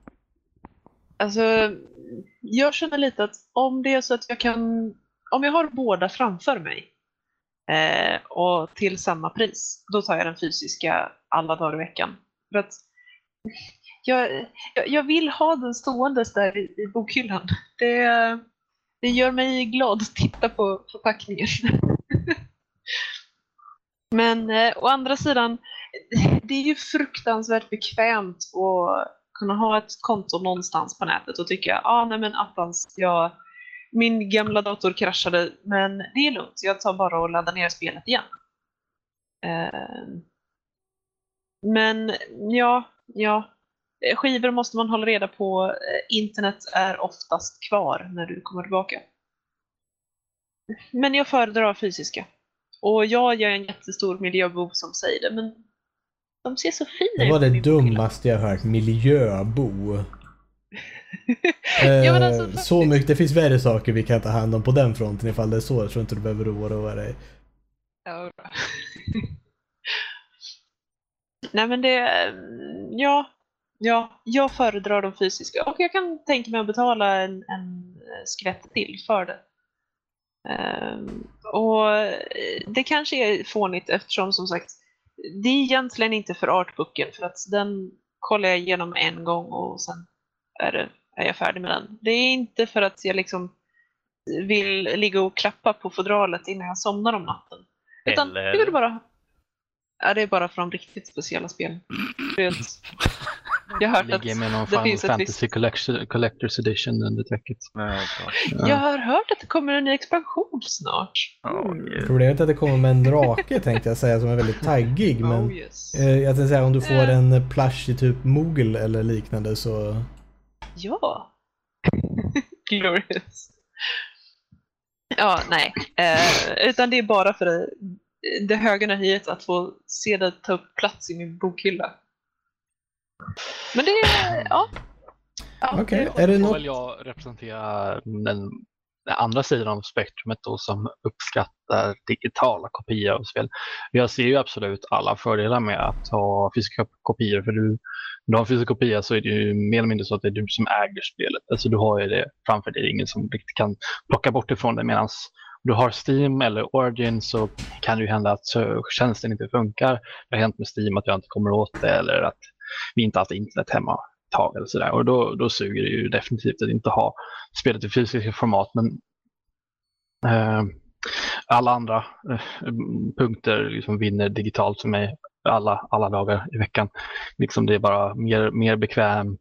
Alltså, jag känner lite att om det är så att jag kan, om jag har båda framför mig eh, och till samma pris, då tar jag den fysiska alla dagar i veckan. För att jag, jag, jag vill ha den ståendes där i, i bokhyllan. Det, det gör mig glad att titta på förpackningen. Men eh, å andra sidan, det är ju fruktansvärt bekvämt att kunna ha ett konto någonstans på nätet och tycka, ja ah, nej men attans, jag, min gamla dator kraschade, men det är lugnt, jag tar bara och laddar ner spelet igen. Eh, men ja, ja, skivor måste man hålla reda på. Eh, internet är oftast kvar när du kommer tillbaka. Men jag föredrar fysiska. Och jag är en jättestor miljöbov som säger det, men de ser så fina ut. Det var det dummaste jag hört. Miljöbo. Ja, Eh, alltså, så mycket, det finns värre saker vi kan ta hand om på den fronten ifall det är så. Jag tror inte du behöver oroa dig. Ja, bra. Nej men det, ja, ja, jag föredrar de fysiska och jag kan tänka mig att betala en, en skvätt till för det. Ehm, och det kanske är fånigt eftersom som sagt, det är egentligen inte för artbooken för att den kollar jag igenom en gång och sen är, det, är jag färdig med den. Det är inte för att jag liksom vill ligga och klappa på fodralet innan jag somnar om natten. Utan Eller- det är bara... Ja, det är bara för de riktigt speciella vet, jag har hört att Ligger med någon det Final finns ett Fantasy visst... Collector, Collector's Edition under täcket. Ja. Jag har hört att det kommer en ny expansion snart. Mm. Problemet är att det kommer med en drake tänkte jag säga som är väldigt taggig. Men Oh, yes. eh, jag tänkte säga om du får Eh. en plush i typ Moogle eller liknande så... Ja. Glorious. Ja, nej. Eh, utan det är bara för det, det höga nöjet att få se det ta upp plats i min bokhylla. Men det är... Ja. ja Okej, det- är det Då något... vill jag representera den, den andra sidan av spektrumet då som uppskattar digitala kopior av spel. Jag ser ju absolut alla fördelar med att ha fysiska kopior för du, du har en fysisk kopia så är det ju mer eller mindre så att det är du som äger spelet. Alltså du har ju det framför dig, det är ingen som riktigt kan plocka bort det från dig medan du har Steam eller Origin så kan det ju hända att tjänsten inte funkar. Det har hänt med Steam att jag inte kommer åt det eller att vi inte har haft internet hemma tag eller sådär. Och då, då suger det ju definitivt att inte ha spelet i fysiska format. Men eh, alla andra eh, punkter liksom vinner digitalt för mig alla, alla dagar i veckan. Liksom det är bara mer, mer bekvämt.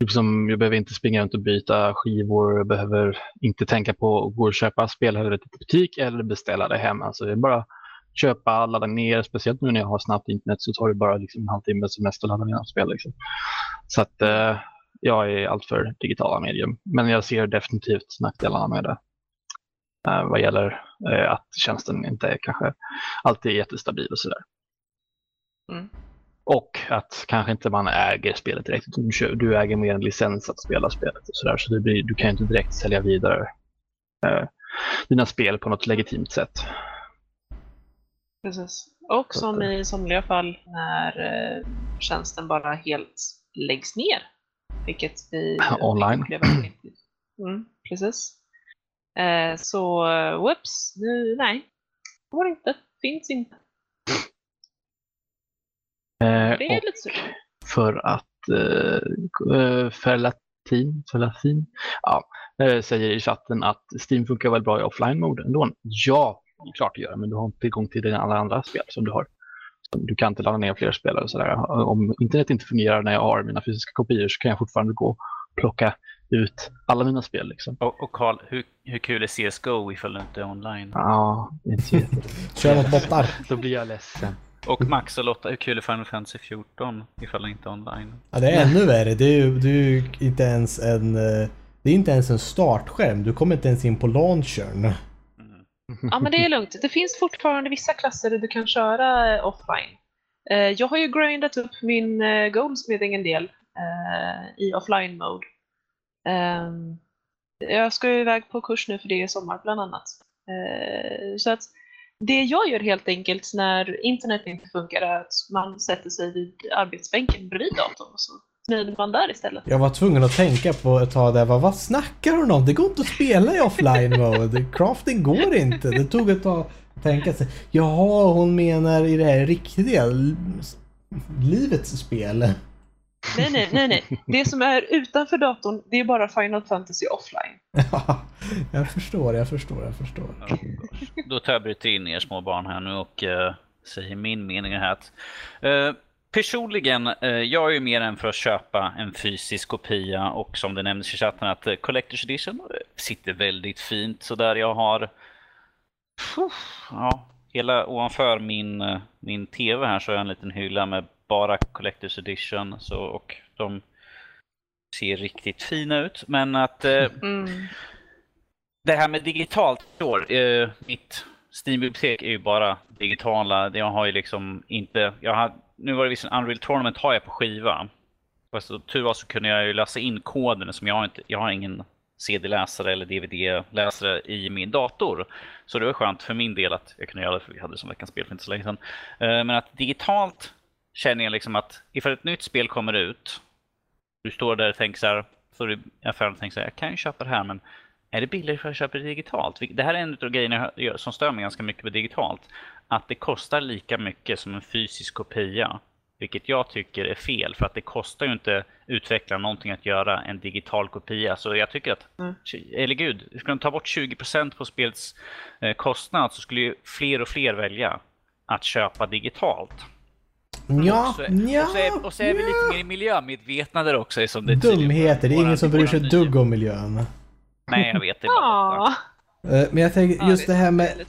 Liksom, jag behöver inte springa runt och byta skivor, jag behöver inte tänka på att gå och köpa spel i butik eller beställa det hem. Alltså det är bara köpa, ladda ner, speciellt nu när jag har snabbt internet så tar det bara liksom en halvtimme som mest att ladda ner spel. Liksom. Så att eh, jag är allt för digitala medium. Men jag ser definitivt nackdelarna med det. Eh, vad gäller eh, att tjänsten inte är kanske alltid är jättestabil och sådär. Mm. Och att kanske inte man äger spelet direkt. utan Du, äger mer en licens att spela spelet och sådär. Så det blir, du kan ju inte direkt sälja vidare eh, dina spel på något legitimt sätt. Precis. Och som i somliga fall när eh, tjänsten bara helt läggs ner. Vilket vi Online. upplever. Mm, precis. Eh, så eh, whoops, nu, nej. Går inte. Finns inte. Eh, Det är lite surt. för att eh, Ferlatin, Ferlatin ja, säger i chatten att Steam funkar väl bra i offline-mode ändå. Ja, klart det gör men du har inte tillgång till alla andra spel som du har. Du kan inte ladda ner fler spelare och sådär. Om internet inte fungerar när jag har mina fysiska kopior så kan jag fortfarande gå och plocka ut alla mina spel. Liksom. Och, och Carl, hur, hur kul är CSGO ifall du inte är online? Ja, det inte Kör mot bottar. Då blir jag ledsen. Och Max och Lotta, hur kul är Final Fantasy 14 ifall du inte är online? Ja, det är ännu värre. Det är ju, det är ju inte ens en... eh, Det är inte ens en startskärm. Du kommer inte ens in på launchern. Ja, men det är lugnt. Det finns fortfarande vissa klasser där du kan köra eh, offline. Eh, jag har ju grindat upp min eh, Goldsmithing en del i offline mode. Ehm, jag ska ju iväg på kurs nu för det är sommar bland annat. Så att det jag gör helt enkelt när internet inte funkar är att man sätter sig vid arbetsbänken bredvid datorn och så smider man där istället. Jag var tvungen att tänka på ett tag där. Vad, vad snackar hon om? Det går inte att spela i offline mode. Crafting går inte. Det tog ett tag att tänka sig. Jaha, hon menar i det här riktiga. livets spel. Nej, nej, nej, nej. Det som är utanför datorn, det är bara Final Fantasy offline. Ja, jag förstår, jag förstår, jag förstår. Då tar jag bryter in er små barn här nu och uh, säger min mening här. Att, uh, personligen, uh, jag är ju mer än för att köpa en fysisk kopia och som det nämndes i chatten att uh, Collector's Edition sitter väldigt fint så där jag har ja, hela ovanför min, min TV här så har jag en liten hylla med bara Collector's Edition så, och de ser riktigt fina ut. Men att eh, mm. det här med digitalt står, eh, mitt Steam-bibliotek är ju bara digitala. Jag har ju liksom inte, jag har, nu var det visserligen Unreal Tournament har jag på skiva. Fast tur var så kunde jag ju läsa in koden som jag har inte, jag har ingen CD-läsare eller DVD-läsare i min dator. Så det var skönt för min del att jag kunde göra det, för vi hade det som veckans spel för inte så länge sedan. Eh, men att digitalt känner jag liksom att ifall ett nytt spel kommer ut, du står där och tänker så här, står i affären och tänker så här, jag kan ju köpa det här men är det billigare för att köpa det digitalt? Det här är en av grejerna som stör mig ganska mycket med digitalt. Att det kostar lika mycket som en fysisk kopia. Vilket jag tycker är fel för att det kostar ju inte utvecklaren någonting att göra en digital kopia. Så jag tycker att, mm. eller gud, ska de ta bort 20% på spelets eh, kostnad så skulle ju fler och fler välja att köpa digitalt. Ja, och, så, ja, och, så är, och så är vi ja. lite mer miljömedvetna där också. Som det Dumheter, det är ingen som bryr sig dugg om miljön. Nej, jag vet. Det bara eh, Men jag tänker just det här med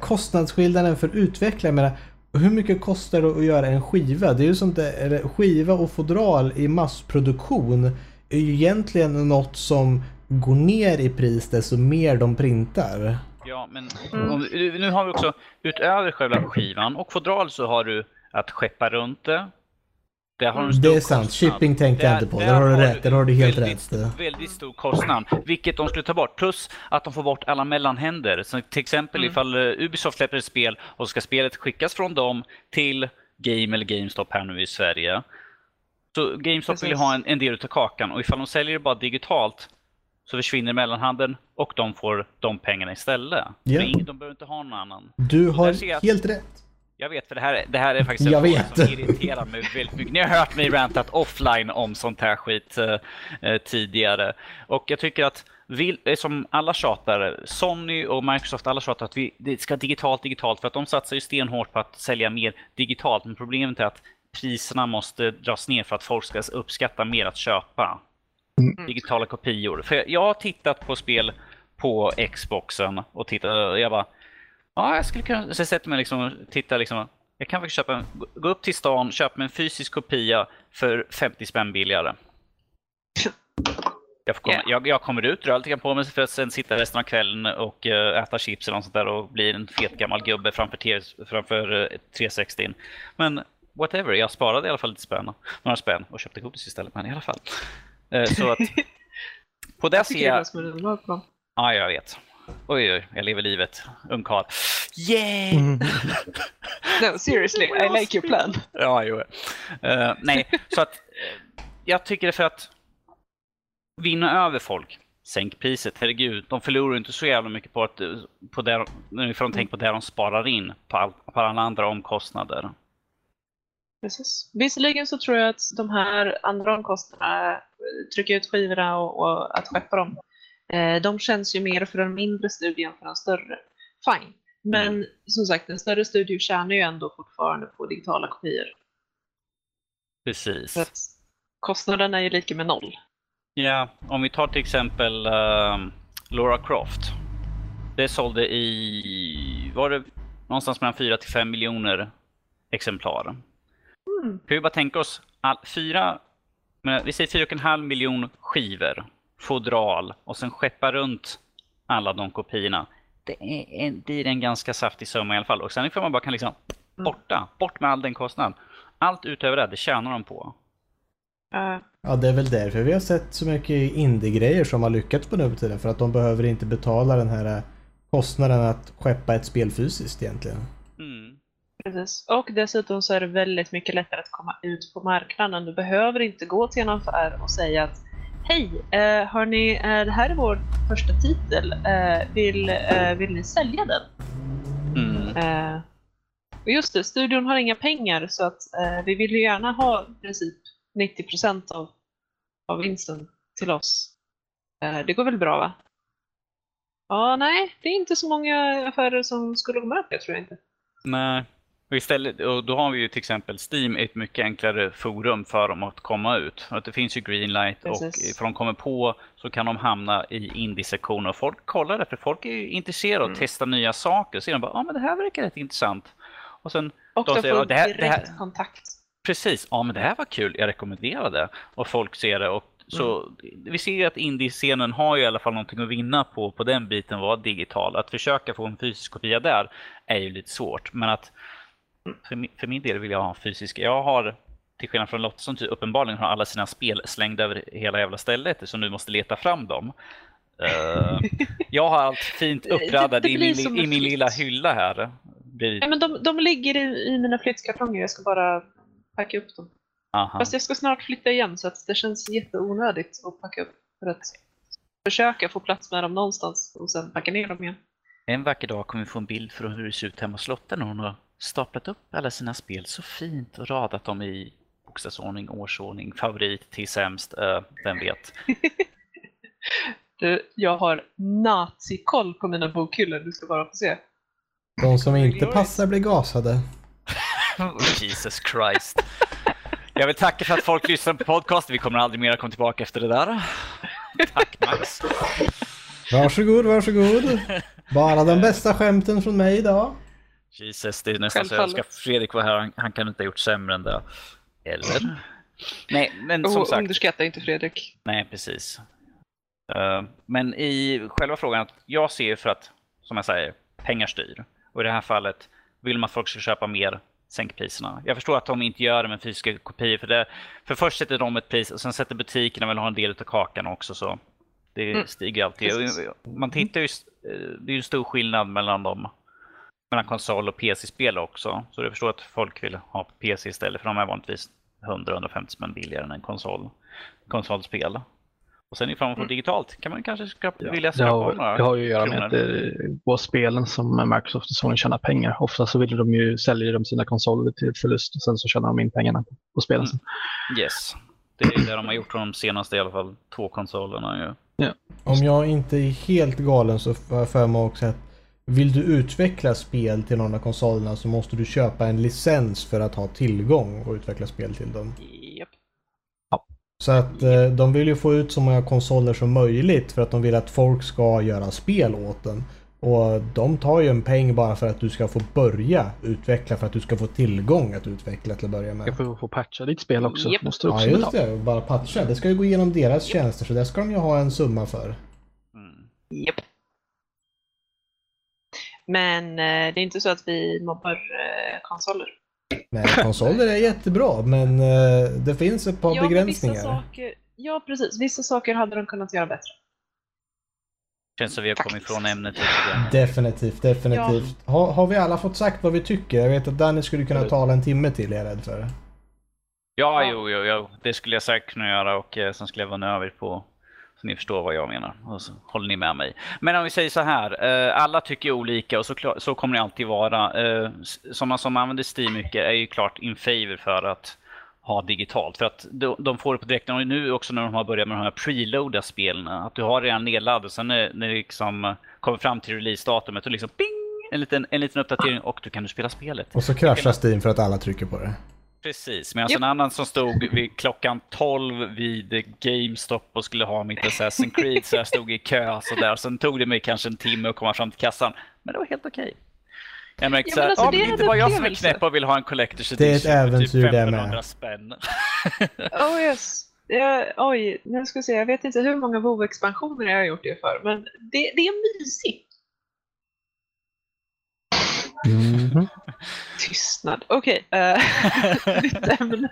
kostnadsskillnaden för utvecklare. menar, hur mycket kostar det att göra en skiva? Det är ju som det, skiva och fodral i massproduktion är ju egentligen något som går ner i pris desto mer de printar. Ja, men om, nu har vi också utöver själva skivan och fodral så har du att skeppa runt det. Det, har det är sant, kostnad. shipping tänkte jag inte på. Där, där har du rätt, där har du helt väldigt, rätt. Väldigt stor kostnad, vilket de skulle ta bort. Plus att de får bort alla mellanhänder. Så till exempel mm. ifall uh, Ubisoft släpper ett spel och ska spelet skickas från dem till Game eller GameStop här nu i Sverige. Så GameStop Precis. vill ha en, en del av kakan och ifall de säljer det bara digitalt så försvinner mellanhanden och de får de pengarna istället. Yeah. De behöver inte ha någon annan. Du har helt rätt. Jag vet, för det här, det här är faktiskt en fråga som irriterar mig väldigt mycket. Ni har hört mig rantat offline om sånt här skit eh, tidigare. Och jag tycker att vi, eh, som alla tjatar, Sony och Microsoft, alla tjatar att vi, det ska digitalt, digitalt. För att de satsar ju stenhårt på att sälja mer digitalt. Men problemet är att priserna måste dras ner för att folk ska uppskatta mer att köpa mm. digitala kopior. För jag har tittat på spel på Xboxen och tittat, jag bara Ja, jag skulle kunna... Så jag sätter mig liksom och tittar liksom. Jag kan faktiskt köpa en, gå upp till stan, köpa en fysisk kopia för 50 spänn billigare. Jag, komma, yeah. jag, jag, kommer ut, rör lite på mig för att sen sitta resten av kvällen och uh, äta chips eller något sånt där och bli en fet gammal gubbe framför, framför uh, 360. Men whatever, jag sparade i alla fall lite spänn, några spänn och köpte godis istället. Men i alla fall. Uh, så att på det ser jag... Ja, jag vet. Oj, oj, jag lever livet. Ungkarl. Yeah! Mm. no, seriously, I like your plan. Ja, jo. Uh, nej, så att uh, jag tycker det för att vinna över folk, sänk priset. Herregud, de förlorar inte så jävla mycket på att på det, ifall de tänker på det de sparar in på, all, på alla andra omkostnader. Precis. Visserligen så tror jag att de här andra omkostnaderna, trycka ut skivorna och, och att skeppa dem, Eh, de känns ju mer för en mindre studie än för en större. Fine. Men mm. som sagt, en större studio tjänar ju ändå fortfarande på digitala kopior. Precis. Så att kostnaden är ju lika med noll. Ja, om vi tar till exempel uh, Laura Croft. Det sålde i, var det någonstans mellan 4 till 5 miljoner exemplar. Mm. Kan vi bara tänka oss, all, fyra, men vi säger 4,5 miljon skivor fodral och sen skeppa runt alla de kopiorna. Det är en, blir en ganska saftig summa i alla fall. Och sen ifall man bara kan liksom mm. borta, bort med all den kostnad. Allt utöver det, det tjänar de på. Ja, det är väl därför vi har sett så mycket indie-grejer som har lyckats på nu tiden. För att de behöver inte betala den här eh, kostnaden att skeppa ett spel fysiskt egentligen. Mm. Precis. Och dessutom så är det väldigt mycket lättare att komma ut på marknaden. Du behöver inte gå till en affär och säga att Hej! Uh, hörni, uh, det här är vår första titel. Uh, vill, uh, vill ni sälja den? Mm. Och just det, studion har inga pengar så att eh, vi vill ju gärna ha i princip 90% av, av vinsten till oss. Eh, det går väl bra va? Ja, nej, det är inte så många affärer som skulle gå med på det tror jag inte. Nej. Och istället, och då har vi ju till exempel Steam ett mycket enklare forum för dem att komma ut. Att det finns ju Greenlight Precis. och för de kommer på så kan de hamna i indie-sektioner och folk kollar det för folk är ju intresserade av att Mm. testa nya saker. Så de bara, ja ah, men det här verkar rätt intressant. Och sen, Och De de säger, får "Ja, det här- direkt det här- kontakt. precis, ja ah, men det här var kul, jag rekommenderar det. Och folk ser det och så vi ser ju att indie-scenen har ju i alla fall någonting att vinna på, på den biten vara digital. Att försöka få en fysisk kopia där är ju lite svårt. Men att för min, för min del vill jag ha en fysisk. Jag har, till skillnad från Lotta som typ uppenbarligen har alla sina spel slängda över hela jävla stället så nu måste leta fram dem. Eh, jag har allt fint uppraddat i min, i min lilla hylla här. Blir, Nej, men de, de ligger i, i mina flyttkartonger, jag ska bara packa upp dem. aha. Fast jag ska snart flytta igen så att det känns jätteonödigt att packa upp. För att försöka få plats med dem någonstans och sen packa ner dem igen. En vacker dag kommer vi få en bild från hur det ser ut hemma hos Lotta när hon har staplat upp alla sina spel så fint och radat dem i bokstavsordning, årsordning, favorit till sämst, eh, vem vet. Du, jag har nazikoll på mina bokhyllor, du ska bara få se. De som inte passar blir gasade. Jesus Christ. Jag vill tacka för att folk lyssnar på podcast. Vi kommer aldrig mer komma tillbaka efter det där. Tack Max. Varsågod, varsågod. Bara de bästa skämten från mig idag. Jesus, det är nästan så jag önskar Fredrik var här. Han, han kan inte ha gjort sämre än det. Eller? Nej, men som sagt. underskatta inte Fredrik. Nej, precis. Eh, men i själva frågan, att jag ser för att, som jag säger, pengar styr. Och i det här fallet, vill man att folk ska köpa mer, sänk priserna. Jag förstår att de inte gör det med fysiska kopior, för, det, för först sätter de ett pris och sen sätter butikerna väl ha en del av kakan också. Så det Mm, stiger alltid. precis. Man tittar ju, eh, det är ju en stor skillnad mellan dem. Mellan konsol och PC-spel också. Så jag förstår att folk vill ha på PC istället, för de är vanligtvis 100-150 spänn billigare än en konsol, konsolspel. Och sen ifall man får Mm. digitalt kan man kanske ska vilja Det skrapa har, några det har ju att göra med kronor. att det på spelen som Microsoft och Sony tjänar pengar. Ofta så vill de ju sälja de sina konsoler till förlust och sen så tjänar de in pengarna på, spelen. Mm. Yes. Det är det de har gjort de senaste i alla fall två konsolerna ju. Om jag inte är helt galen så får jag för mig också att vill du utveckla spel till någon av konsolerna så måste du köpa en licens för att ha tillgång och utveckla spel till dem. Japp. Så att eh, de vill ju få ut så många konsoler som möjligt för att de vill att folk ska göra spel åt den. Och de tar ju en peng bara för att du ska få börja utveckla för att du ska få tillgång att utveckla till att börja med. Jag får få patcha ditt spel också. Japp. Måste du Ja också just det, bara patcha. Det ska ju gå igenom deras tjänster så det ska de ju ha en summa för. Mm. Japp. Men eh, det är inte så att vi mobbar eh, konsoler. Nej, konsoler är jättebra men eh, det finns ett par ja, begränsningar. vissa saker, ja, precis. Vissa saker hade de kunnat göra bättre. Känns som vi har kommit ifrån ämnet lite grann. Definitivt, definitivt. Har, har vi alla fått sagt vad vi tycker? Jag vet att Danny skulle kunna tala en timme till, är jag rädd för. Ja, Ja. jo, jo, jo, det skulle jag säkert kunna göra och eh, sen skulle jag vara över på så ni förstår vad jag menar och så håller ni med mig. Men om vi säger så här, eh, alla tycker olika och så, klar, så kommer det alltid vara. Eh, Sådana som man som använder Steam mycket är ju klart in favor för att ha digitalt. För att de, de får det på direkten och nu också när de har börjat med de här preloada spelen. Att du har redan nedladdat sen när, när det liksom eh, kommer fram till releasedatumet och liksom ping! En liten, en liten uppdatering och då kan du spela spelet. Och så kraschar Steam för att alla trycker på det. Precis, medan Japp. en annan som stod vid klockan 12 vid GameStop och skulle ha mitt Assassin's Creed så jag stod i kö så där. Sen tog det mig kanske en timme att komma fram till kassan. Men det var helt okej. Jag märkte Ja, så men här, alltså, ja, det det är inte bara jag som är knäpp och vill ha en Collector's Det är ett Edition för äventyr typ det med. 1500 spänn. Oh yes. Jag, oj, nu ska vi se. Jag vet inte hur många WoW-expansioner jag har gjort det för, men det, det är mysigt. Mhm. Tystnad. Okej, eh, nytt ämne.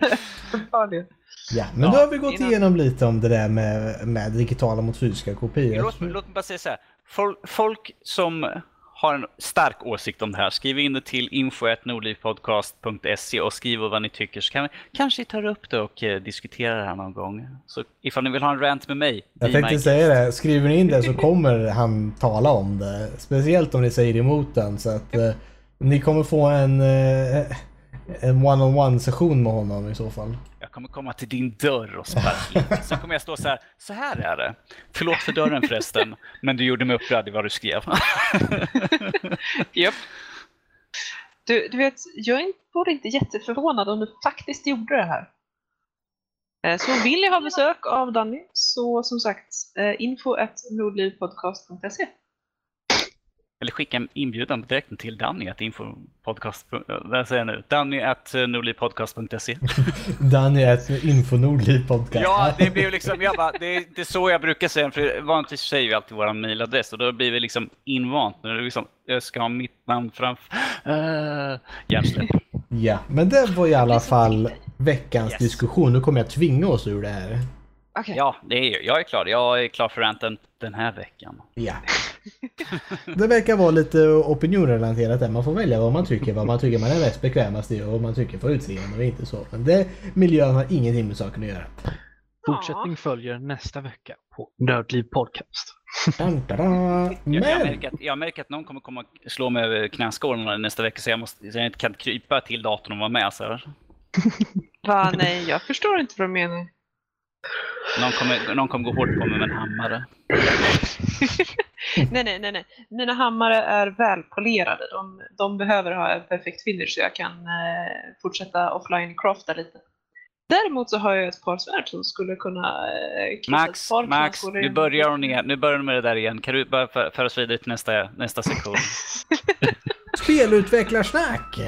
Ja, men då Ja, har vi gått innan- igenom lite om det där med, med digitala mot fysiska kopior. Låt, låt mig bara säga så här. Folk, folk som har en stark åsikt om det här, skriv in det till info.nordlivpodcast.se och skriv vad ni tycker så kan vi kanske ta upp det och eh, diskutera det här någon gång. Så ifall ni vill ha en rant med mig, Jag tänkte säga guest. det, skriver ni in det så kommer han tala om det. Speciellt om ni säger emot den. Så att, eh, Ni kommer få en, eh, en one-on-one session med honom i så fall. Jag kommer komma till din dörr och sparka in. Sen kommer jag stå så här. Så här är det. Förlåt för dörren förresten, men du gjorde mig upprörd i vad du skrev. Japp. Du, du vet, jag är- vore inte jätteförvånad om du faktiskt gjorde det här. Eh, Så vill ni ha besök av Danny, så som sagt, eh, info at nordlivpodcast.se. Eller skicka en inbjudan direkt till Danny att info podcast. Vad säger jag nu? Danny at nordlivpodcast.se. Danny är Infonordliv podcast. Ja, det blir ju liksom, jag bara, det, är, det är så jag brukar säga, för vanligtvis säger vi alltid vår mailadress och då blir vi liksom invant. Nu liksom, jag ska ha mitt namn framför... Uh, hjärnsläpp. Ja, men det var i alla fall veckans Yes. diskussion. Nu kommer jag tvinga oss ur det här. Okej. Ja, det är, jag är klar. Jag är klar för ranten den här veckan. Ja. Det verkar vara lite opinionrelaterat där. Man får välja vad man tycker, vad man tycker man är mest bekvämast i och vad man tycker får utseende och inte så. Men det, miljön har ingenting med saken att göra. Fortsättning följer nästa vecka på Nördliv Podcast. Dun, dun, dun. Jag, jag, Men! märker att, jag märker att någon kommer komma och slå mig över knäskålarna nästa vecka så jag, måste, så jag inte kan krypa till datorn och vara med. Så här. Va, nej, jag förstår inte vad du menar. Någon, kommer, någon kommer gå hårt på mig med en hammare. nej, nej, nej, nej. Mina hammare är välpolerade. De, de behöver ha en perfekt finish så jag kan eh, fortsätta offline crafta lite. Däremot så har jag ett par svärd som skulle kunna eh, Max, Max, nu börjar hon igen. Nu börjar hon med det där igen. Kan du bara för- föra oss vidare till nästa, nästa sektion? Spelutvecklarsnack!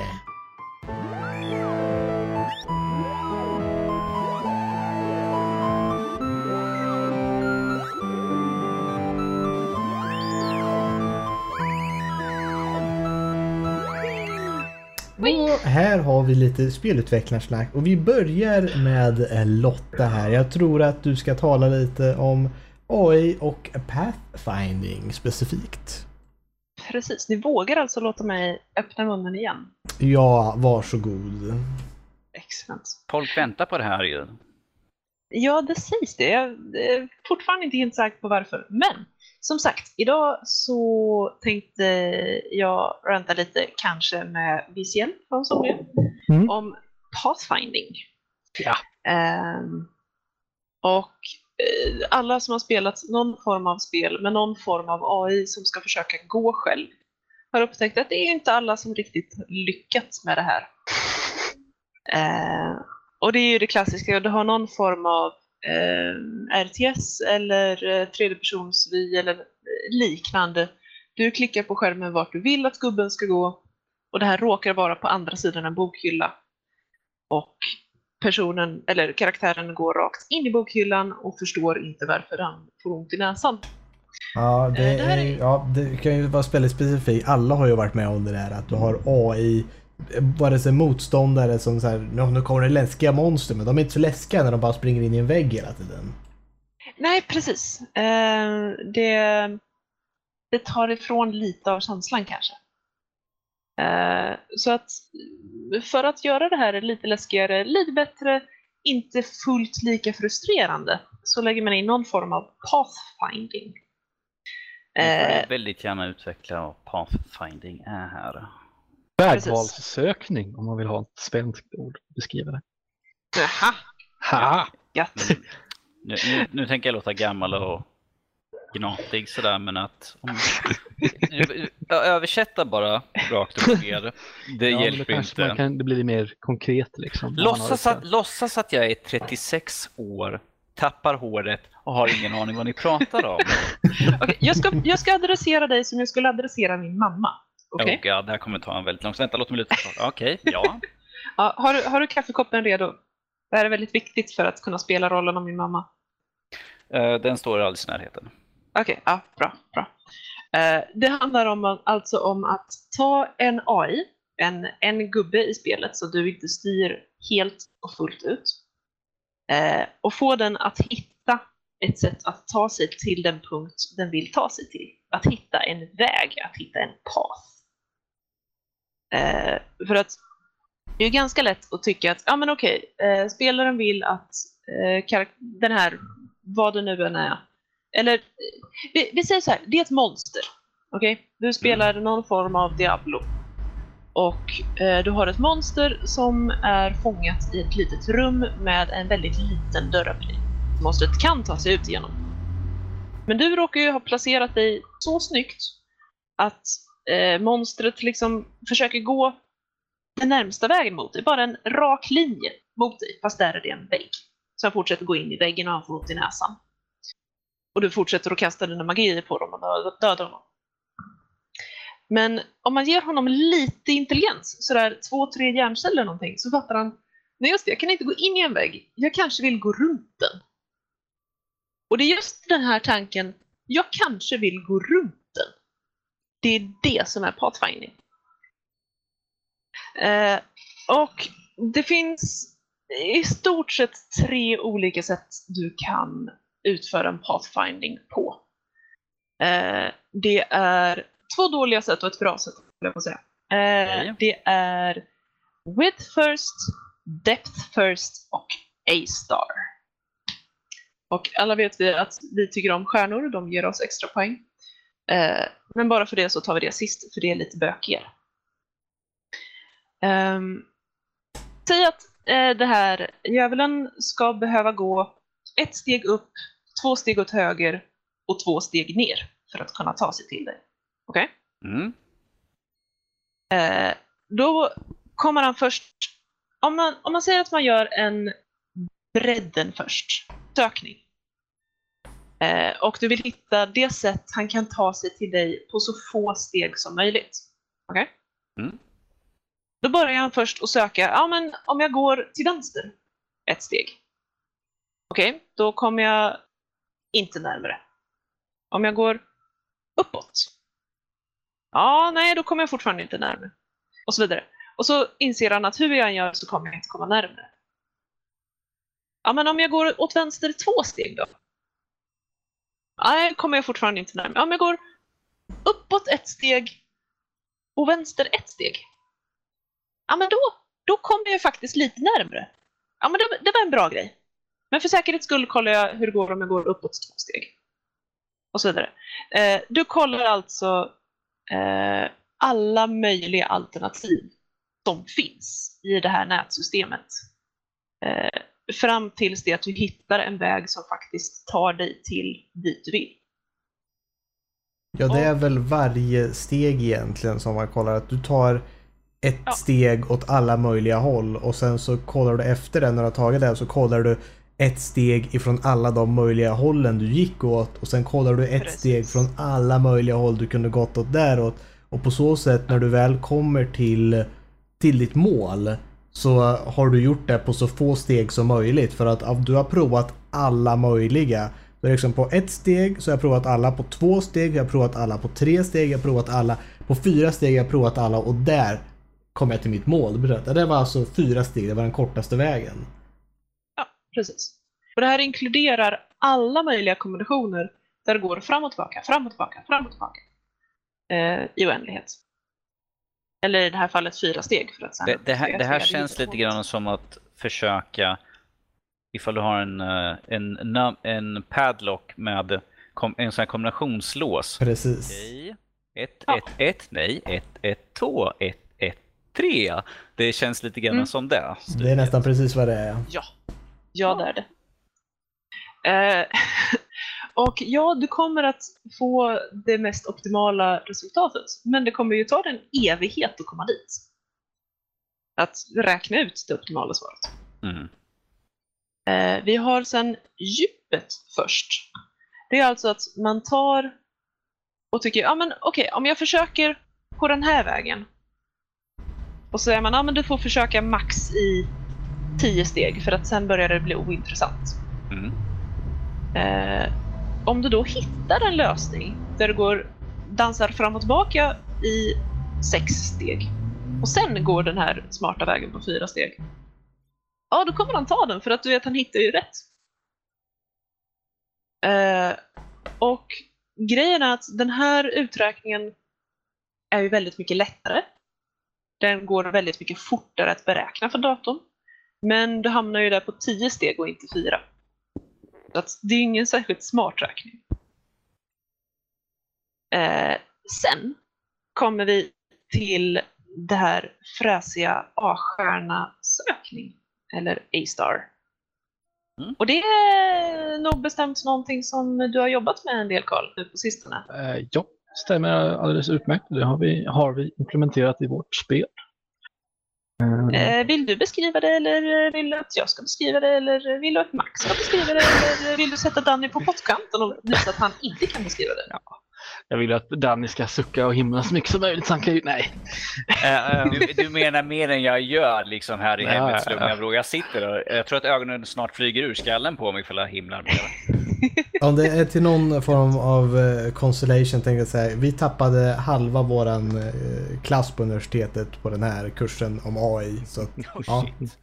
Och här har vi lite spelutvecklarsnack och vi börjar med eh, Lotta här. Jag tror att du ska tala lite om AI och pathfinding specifikt. Precis, ni vågar alltså låta mig öppna munnen igen. Ja, varsågod. Excellent. Folk väntar på det här ju. Ja, det sägs det. Jag är fortfarande inte helt säker på varför. Men som sagt, idag så tänkte jag ranta lite, kanske med viss hjälp från somliga, Mm. om pathfinding. Ja. Ehm, och eh, alla som har spelat någon form av spel med någon form av AI som ska försöka gå själv har upptäckt att det är inte alla som riktigt lyckats med det här. Eh, och det är ju det klassiska, du har någon form av eh, RTS eller eh, tredjepersonsvy eller eh, liknande. Du klickar på skärmen vart du vill att gubben ska gå och det här råkar vara på andra sidan en bokhylla. Och personen, eller karaktären går rakt in i bokhyllan och förstår inte varför han får ont i näsan. Ja, det, Eh, är, är- ja, det kan ju vara väldigt specifikt. Alla har ju varit med om det där att du har AI, vare sig motståndare som så här, "Nå, nu kommer det läskiga monster, men de är inte så läskiga när de bara springer in i en vägg hela tiden. Nej, precis. Eh, det, det tar ifrån lite av känslan kanske. Eh, så att för att göra det här lite läskigare, lite bättre, inte fullt lika frustrerande, så lägger man in någon form av pathfinding. Jag Eh, får väldigt gärna utveckla vad pathfinding är här. Vägvalssökning om man vill ha ett svenskt ord att beskriva det. Jaha, Ha! gött. Mm. Nu, nu, nu tänker jag låta gammal och gnatig sådär, men att... Om, översätta bara rakt upp ner. Det Ja, hjälper inte. Kan, det blir mer konkret liksom. Låtsas att, låtsas att jag är 36 år, tappar håret och har ingen aning vad ni pratar om. Okej, jag, ska, jag ska adressera dig som jag skulle adressera min mamma. Okej? Oh God, det här kommer ta en väldigt lång Vänta, låt mig luta. Okej, ja. Ja, har, du, har du kaffekoppen redo? Det här är väldigt viktigt för att kunna spela rollen av min mamma. Eh, Den står alldeles i närheten. Okej, ja, bra. bra. Eh, det handlar om, alltså om att ta en AI, en, en gubbe i spelet så du inte styr helt och fullt ut, eh, och få den att hitta ett sätt att ta sig till den punkt den vill ta sig till. Att hitta en väg, att hitta en path. Eh, för att det är ganska lätt att tycka att ja, men okej, eh, spelaren vill att eh, den här, vad det nu än är, eller eh, vi, vi säger så här, det är ett monster. Okej? Du spelar någon form av Diablo. Och eh, du har ett monster som är fångat i ett litet rum med en väldigt liten dörröppning. Monstret kan ta sig ut igenom. Men du råkar ju ha placerat dig så snyggt att eh, monstret liksom försöker gå den närmsta vägen mot dig, bara en rak linje mot dig, fast där är det en vägg. Så han fortsätter gå in i väggen och han får ont i näsan. Och du fortsätter att kasta dina magier på dem och döda honom. Men om man ger honom lite intelligens, sådär två, tre hjärnceller eller någonting, så fattar han Nej just det, jag kan inte gå in i en vägg. Jag kanske vill gå runt den. Och det är just den här tanken, jag kanske vill gå runt. Det är det som är pathfinding. Eh, och det finns i stort sett tre olika sätt du kan utföra en pathfinding på. Eh, det är två dåliga sätt och ett bra sätt, jag säga. Eh, Okej. Det är width first, depth first och A-star. Och alla vet vi att vi tycker om stjärnor, de ger oss extra poäng. Eh, men bara för det så tar vi det sist, för det är lite bökigare. Um, säg att eh, det här djävulen ska behöva gå ett steg upp, två steg åt höger och två steg ner för att kunna ta sig till dig. Okej? Mm. Eh, då kommer han först, om man, om man säger att man gör en bredden först, sökning. Eh, och du vill hitta det sätt han kan ta sig till dig på så få steg som möjligt. Okej? Mm. Då börjar han först att söka, ja men om jag går till vänster ett steg. Okej, då kommer jag inte närmare. Om jag går uppåt. Ja, nej, då kommer jag fortfarande inte närmare. Och så vidare. Och så inser han att hur jag än gör så kommer jag inte komma närmare. Ja, men om jag går åt vänster två steg då? Nej, kommer jag fortfarande inte närmare. Om jag går uppåt ett steg och vänster ett steg? Ja, men då, då kommer jag faktiskt lite närmare. Ja, men det, det var en bra grej. Men för säkerhets skull kollar jag hur det går om jag går uppåt två steg. Och så vidare. Eh, du kollar alltså eh, alla möjliga alternativ som finns i det här nätsystemet. Eh, fram tills det att du hittar en väg som faktiskt tar dig till dit du vill. Ja, det är väl varje steg egentligen som man kollar att du tar ett Ja. steg åt alla möjliga håll och sen så kollar du efter det när du har tagit det så kollar du ett steg ifrån alla de möjliga hållen du gick åt och sen kollar du ett Precis. steg från alla möjliga håll du kunde gått åt däråt. Och på så sätt när du väl kommer till, till ditt mål så har du gjort det på så få steg som möjligt för att du har provat alla möjliga. Så liksom på ett steg så har jag provat alla på två steg, jag har provat alla på tre steg, jag har provat alla på fyra steg, jag har provat alla och där kom jag till mitt mål. Berätta, Det var alltså fyra steg, det var den kortaste vägen. Ja, precis. Och det här inkluderar alla möjliga kombinationer där det går fram och tillbaka, fram och tillbaka, fram och tillbaka. Eh, I oändlighet. Eller i det här fallet fyra steg. För att sen Det, det, här, det här är känns lite grann som att försöka ifall du har en, eh, en, en padlock med kom, en sån här kombinationslås. Precis. Okej. Ett, Ja. ett, ett, nej, ett, ett, två, ett, ett, tre. Det känns lite grann Mm. som det. Det är nästan precis vad det är. Ja, ja det är det. Eh, och ja, du kommer att få det mest optimala resultatet. Men det kommer ju ta en evighet att komma dit. Att räkna ut det optimala svaret. Mm. Eh, vi har sen djupet först. Det är alltså att man tar och tycker, ja men okej, om jag försöker på den här vägen. Och så säger man, ja men du får försöka max i 10 steg för att sen börjar det bli ointressant. Mm. Eh, om du då hittar en lösning där du går, dansar fram och tillbaka i sex steg och sen går den här smarta vägen på fyra steg. Ja, då kommer han ta den för att du vet han hittar ju rätt. Eh, och grejen är att den här uträkningen är ju väldigt mycket lättare. Den går väldigt mycket fortare att beräkna för datorn. Men du hamnar ju där på tio steg och inte fyra. Att det är ingen särskilt smart räkning. Eh, sen kommer vi till det här fräsiga A-stjärna-sökning, eller A-star. Mm. Och det är nog bestämt någonting som du har jobbat med en del Karl nu på sistone. Eh, ja, stämmer alldeles utmärkt. Det har vi, har vi implementerat i vårt spel. Eh, Eh, vill du beskriva det eller vill du att jag ska beskriva det eller vill du att Max ska beskriva det eller vill du sätta Danny på pottkanten och visa att han inte kan beskriva det? jag vill att Danny ska sucka och himla så mycket som möjligt. Så han kan ju, nej. Eh, du, du menar mer än jag gör liksom här i Ja, hemmets ja, lugna ja. vrå. Jag sitter och jag tror att ögonen snart flyger ur skallen på mig för jag himlar med det. Om det är till någon form av eh, consolation tänkte jag säga. Vi tappade halva våran eh, klass på universitetet på den här kursen om AI. Så Oh, Ja. shit.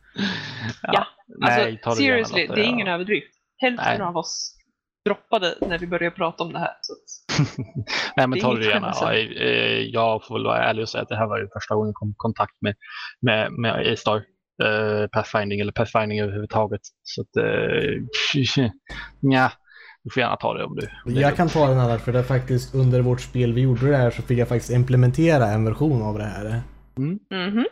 Ja, nej, alltså, gärna, seriously, det är ja. ingen överdrift. Hälften Nej. av oss droppade när vi började prata om det här. Så att, Nej, men ta det gärna. Ja, eh, jag får väl vara ärlig och säga att det här var ju första gången jag kom i kontakt med, med, med A-Star. Eh, Pathfinding eller Pathfinding överhuvudtaget. Så att, eh, nja, du får gärna ta det om du... om det jag kan ta den annars för det är faktiskt under vårt spel vi gjorde det här så fick jag faktiskt implementera en version av det här. mhm, mhm.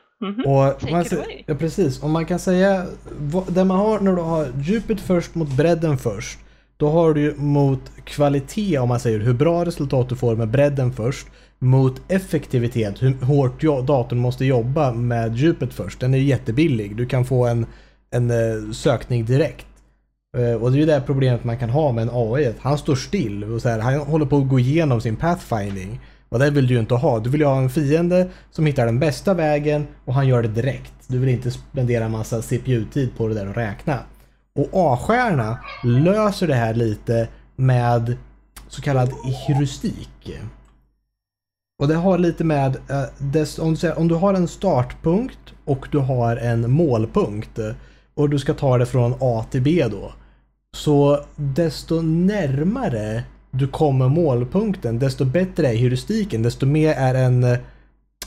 Och Take man, it sä- away. ja, precis. Om man kan säga, vad- det man har när du har djupet först mot bredden först. Då har du ju mot kvalitet, om man säger hur bra resultat du får med bredden först. Mot effektivitet, hur hårt datorn måste jobba med djupet först. Den är jättebillig. Du kan få en, en eh, sökning direkt. Eh, och det är ju det problemet man kan ha med en AI. att Han står still och så här, han håller på att gå igenom sin pathfinding. Och det vill du ju inte ha. Du vill ju ha en fiende som hittar den bästa vägen och han gör det direkt. Du vill inte spendera massa CPU-tid på det där och räkna. Och A-stjärna löser det här lite med så kallad heuristik. Och det har lite med, eh, om, du har en startpunkt och du har en målpunkt och du ska ta det från A till B då. Så desto närmare du kommer målpunkten, desto bättre är heuristiken, desto mer är, en,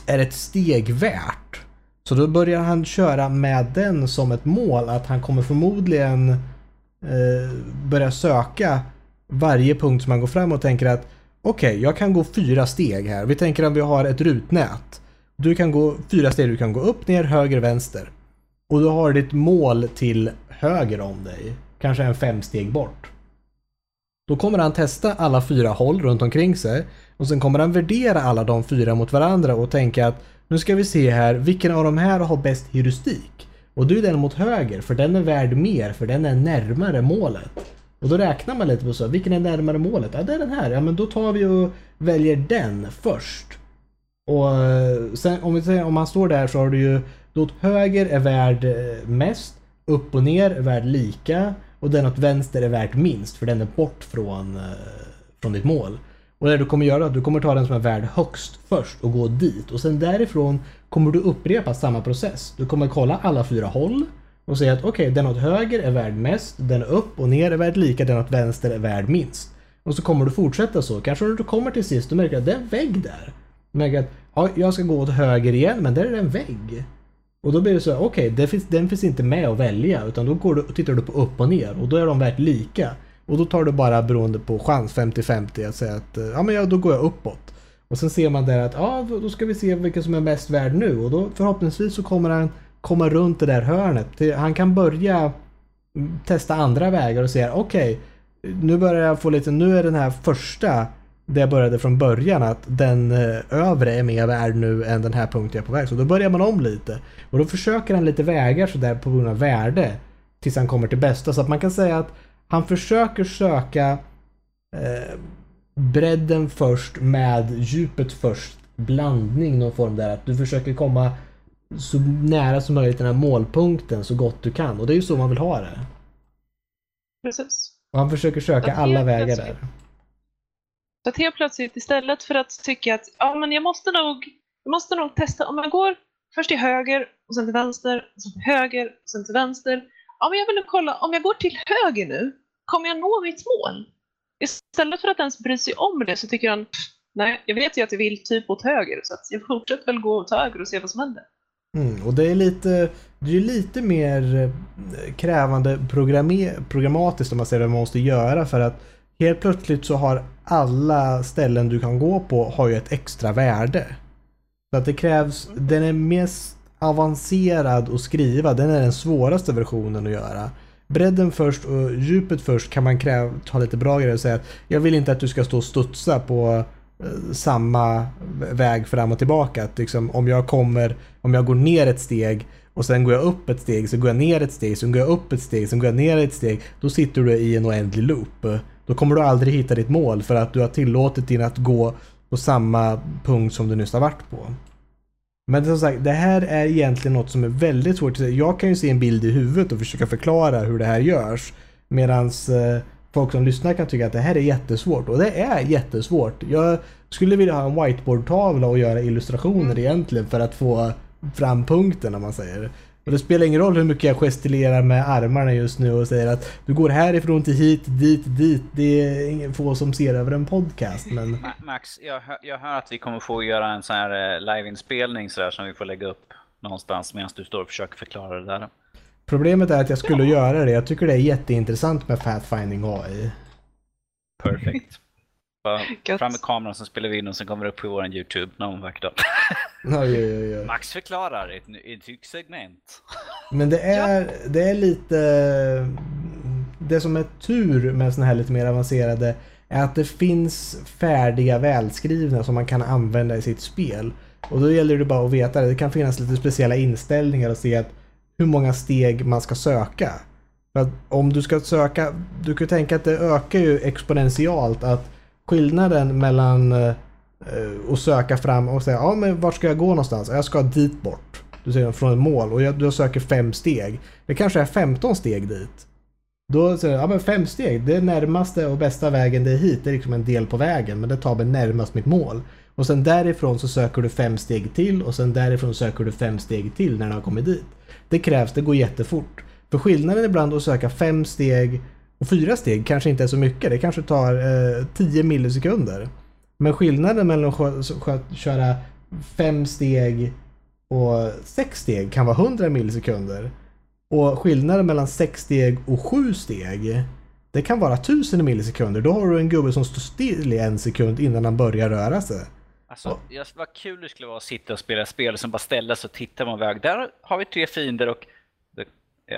är ett steg värt. Så då börjar han köra med den som ett mål, att han kommer förmodligen eh, börja söka varje punkt som han går fram och tänker att okej, jag kan gå fyra steg här. Vi tänker att vi har ett rutnät. Du kan gå fyra steg, du kan gå upp, ner, höger, vänster. Och du har ditt mål till höger om dig. Kanske en fem steg bort. Då kommer han testa alla fyra håll runt omkring sig. Och sen kommer han värdera alla de fyra mot varandra och tänka att nu ska vi se här, vilken av de här har bäst heuristik? Och du är den mot höger, för den är värd mer, för den är närmare målet. Och då räknar man lite på så, vilken är närmare målet? Ja, det är den här. Ja, men då tar vi och väljer den först. Och eh, sen om vi säger, om man står där så har du ju, då åt höger är värd eh, mest, upp och ner är värd lika och den åt vänster är värd minst för den är bort från, eh, från ditt mål. Och det du kommer göra, du kommer ta den som är värd högst först och gå dit och sen därifrån kommer du upprepa samma process. Du kommer kolla alla fyra håll och säga att okej, den åt höger är värd mest, den upp och ner är värd lika, den åt vänster är värd minst. Och så kommer du fortsätta så. Kanske när du kommer till sist och märker att det är en vägg där. Du märker att ja, jag ska gå åt höger igen, men där är det en vägg. Och då blir det så här, okej, okay, finns, den finns inte med att välja, utan då går du, tittar du på upp och ner och då är de värt lika. Och då tar du bara beroende på chans 50-50 att säga att eh, ja, men ja, då går jag uppåt. Och sen ser man där att ja, då ska vi se vilken som är mest värd nu och då förhoppningsvis så kommer han komma runt det där hörnet. Han kan börja mm, testa andra vägar och säga okej, nu börjar jag få lite, nu är den här första jag började från början att den eh, övre är mer värd nu än den här punkten jag är på väg. Så då börjar man om lite. Och då försöker han lite vägar sådär på grund av värde tills han kommer till bästa. Så att man kan säga att han försöker söka eh, bredden först med djupet först. Blandning någon form där. Att du försöker komma så nära som möjligt den här målpunkten så gott du kan. Och det är ju så man vill ha det. Precis. Och han försöker söka alla vägar där. Så att helt plötsligt istället för att tycka att ja, men jag måste nog, jag måste nog testa, om jag går först till höger och sen till vänster, och sen till höger och sen till vänster. Ja, men jag vill nog kolla, om jag går till höger nu, kommer jag nå mitt mål? Istället för att ens bry sig om det så tycker han, nej, jag vet ju att jag vill typ åt höger så att jag fortsätter väl gå åt höger och se vad som händer. Mm, och det är lite, det är lite mer eh, krävande programmatiskt om man säger vad man måste göra för att helt plötsligt så har alla ställen du kan gå på har ju ett extra värde. Så att det krävs, den är mest avancerad att skriva, den är den svåraste versionen att göra. Bredden först och djupet först kan man kräva, ta lite bra grejer och säga att jag vill inte att du ska stå och studsa på eh, samma väg fram och tillbaka. Att liksom, om jag kommer, om jag går ner ett steg och sen går jag upp ett steg, så går jag ner ett steg, sen går jag upp ett steg, sen går jag ner ett steg. Då sitter du i en oändlig loop. Då kommer du aldrig hitta ditt mål för att du har tillåtit din att gå på samma punkt som du nyss har varit på. Men som sagt, det här är egentligen något som är väldigt svårt att säga. Jag kan ju se en bild i huvudet och försöka förklara hur det här görs. Medan eh, folk som lyssnar kan tycka att det här är jättesvårt. Och det är jättesvårt. Jag skulle vilja ha en whiteboardtavla och göra illustrationer egentligen för att få fram punkten om man säger. Och det spelar ingen roll hur mycket jag gestikulerar med armarna just nu och säger att du går härifrån till hit, dit, dit. Det är ingen få som ser över en podcast. Men... Ma- Max, jag, hör- jag hör att vi kommer få göra en sån här eh, liveinspelning så där, som vi får lägga upp någonstans medan du står och försöker förklara det där. Problemet är att jag skulle göra det. Jag tycker det är jätteintressant med Pathfinding AI. Perfekt. Bara Gött. fram med kameran så spelar vi in och sen kommer det upp på vår YouTube någon vacker dag. Oj, oj, oj. Max förklarar ett, ett nytt segment. Men det är, det är lite... Det som är tur med såna här lite mer avancerade är att det finns färdiga välskrivna som man kan använda i sitt spel. Och då gäller det bara att veta det. Det kan finnas lite speciella inställningar och se att hur många steg man ska söka. För att om du ska söka, du kan tänka att det ökar ju exponentialt att skillnaden mellan eh, eh, att söka fram och säga ja men vart ska jag gå någonstans? Jag ska dit bort. Du säger från ett mål och jag, jag söker fem steg. Det kanske är 15 steg dit. Då säger jag, ja men fem steg, det är närmaste och bästa vägen det är hit. Det är liksom en del på vägen men det tar mig närmast mitt mål. Och sen därifrån så söker du fem steg till och sen därifrån söker du fem steg till när du har kommit dit. Det krävs, det går jättefort. För skillnaden ibland att söka fem steg och fyra steg kanske inte är så mycket. Det kanske tar eh, 10 millisekunder. Men skillnaden mellan att köra fem steg och sex steg kan vara 100 millisekunder. Och skillnaden mellan sex steg och sju steg det kan vara 1000 millisekunder. Då har du en gubbe som står still i en sekund innan han börjar röra sig. Alltså, ja. vad kul det skulle vara att sitta och spela spel som bara ställa sig och titta på en väg. Där har vi tre fiender och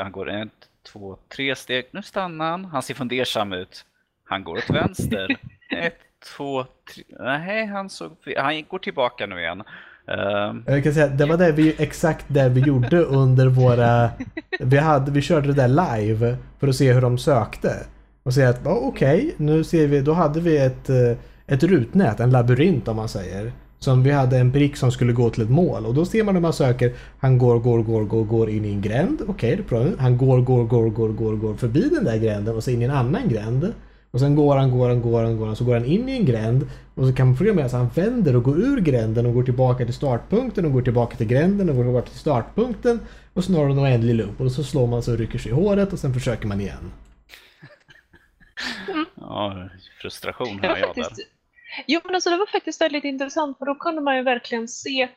han går en, två, tre steg. Nu stannar han. Han ser fundersam ut. Han går åt vänster. ett, två, tre. Nej, han, såg, han går tillbaka nu igen. Ehm, Jag kan säga, det var det vi, exakt det vi gjorde under våra... Vi, hade, vi körde det där live för att se hur de sökte. Och se att, oh, okej, nu ser vi, då hade vi ett, eh, ett rutnät, en labyrint om man säger. Som vi hade en prick som skulle gå till ett mål. Och då ser man hur man söker, han går, går, går, går, går in i en gränd. Okej, det är bra. Han går, går, går, går, går, går förbi den där gränden och så in i en annan gränd. Och sen går han, går han, går han, går han, så går han in i en gränd. Och så kan man programmera så han vänder och går ur gränden och går tillbaka till startpunkten och går tillbaka till gränden och går tillbaka till startpunkten. Och så når han en oändlig loop. Och så slår man så och rycker sig i håret och sen försöker man igen. ja, frustration hör jag där. Jo, men alltså det var faktiskt väldigt intressant för då kunde man ju verkligen se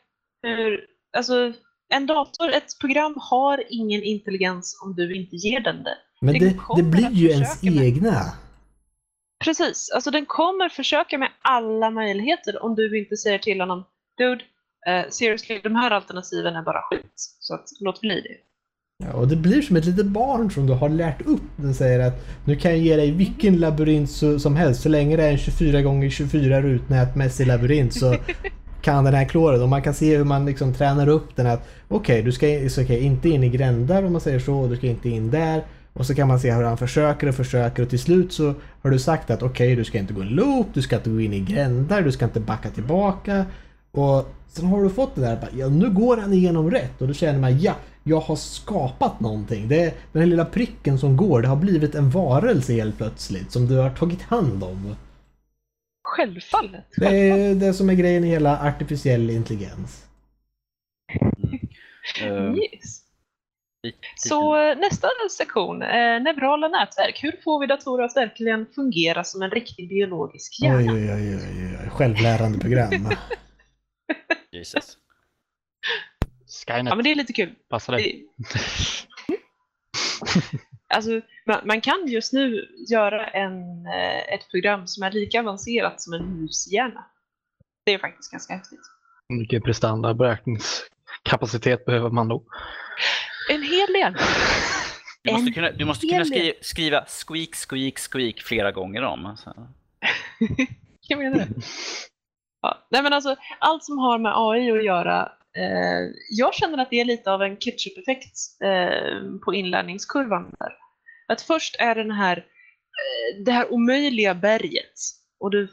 hur, alltså en dator, ett program har ingen intelligens om du inte ger den det. Men Det det, blir ju ens med. egna. Precis, alltså den kommer försöka med alla möjligheter om du inte säger till honom Dude, eh, seriously, de här alternativen är bara skit. Så att, låt bli det. Ja, och det blir som ett litet barn som du har lärt upp. Den säger att nu kan jag ge dig vilken labyrint som helst. Så länge det är en 24 gånger 24 rutnätmässig labyrint så kan den här klå det. Och man kan se hur man liksom tränar upp den att okej, du ska så okej, inte in i grändar om man säger så. och Du ska inte in där. Och så kan man se hur han försöker och försöker och till slut så har du sagt att okej, du ska inte gå en loop, du ska inte gå in i grändar, du ska inte backa tillbaka. Och sen har du fått det där, ja nu går han igenom rätt och då känner man ja, jag har skapat någonting. Det är den här lilla pricken som går, det har blivit en varelse helt plötsligt som du har tagit hand om. Självfallet. Det är det som är grejen i hela artificiell intelligens. Ehm, Yes. lite- Så eh, nästa sektion, eh, neurala nätverk. Hur får vi datorer att verkligen fungera som en riktig biologisk Oj, hjärna? oj, oj, oj, oj. självlärande program. Jesus. Skynet, Ja, men det är lite kul. passa dig. Alltså, man, man kan just nu göra en, eh, ett program som är lika avancerat som en mushjärna. Det är faktiskt ganska häftigt. Mycket prestanda beräkningskapacitet behöver man då? En hel del. Du måste En kunna, du måste kunna skriva, skriva squeak, squeak, squeak flera gånger om. Alltså. Jag menar det. Ja, nej men alltså, allt som har med AI att göra, jag känner att det är lite av en ketchup-effekt eh, på inlärningskurvan där. Att först är den här, eh, det här omöjliga berget och du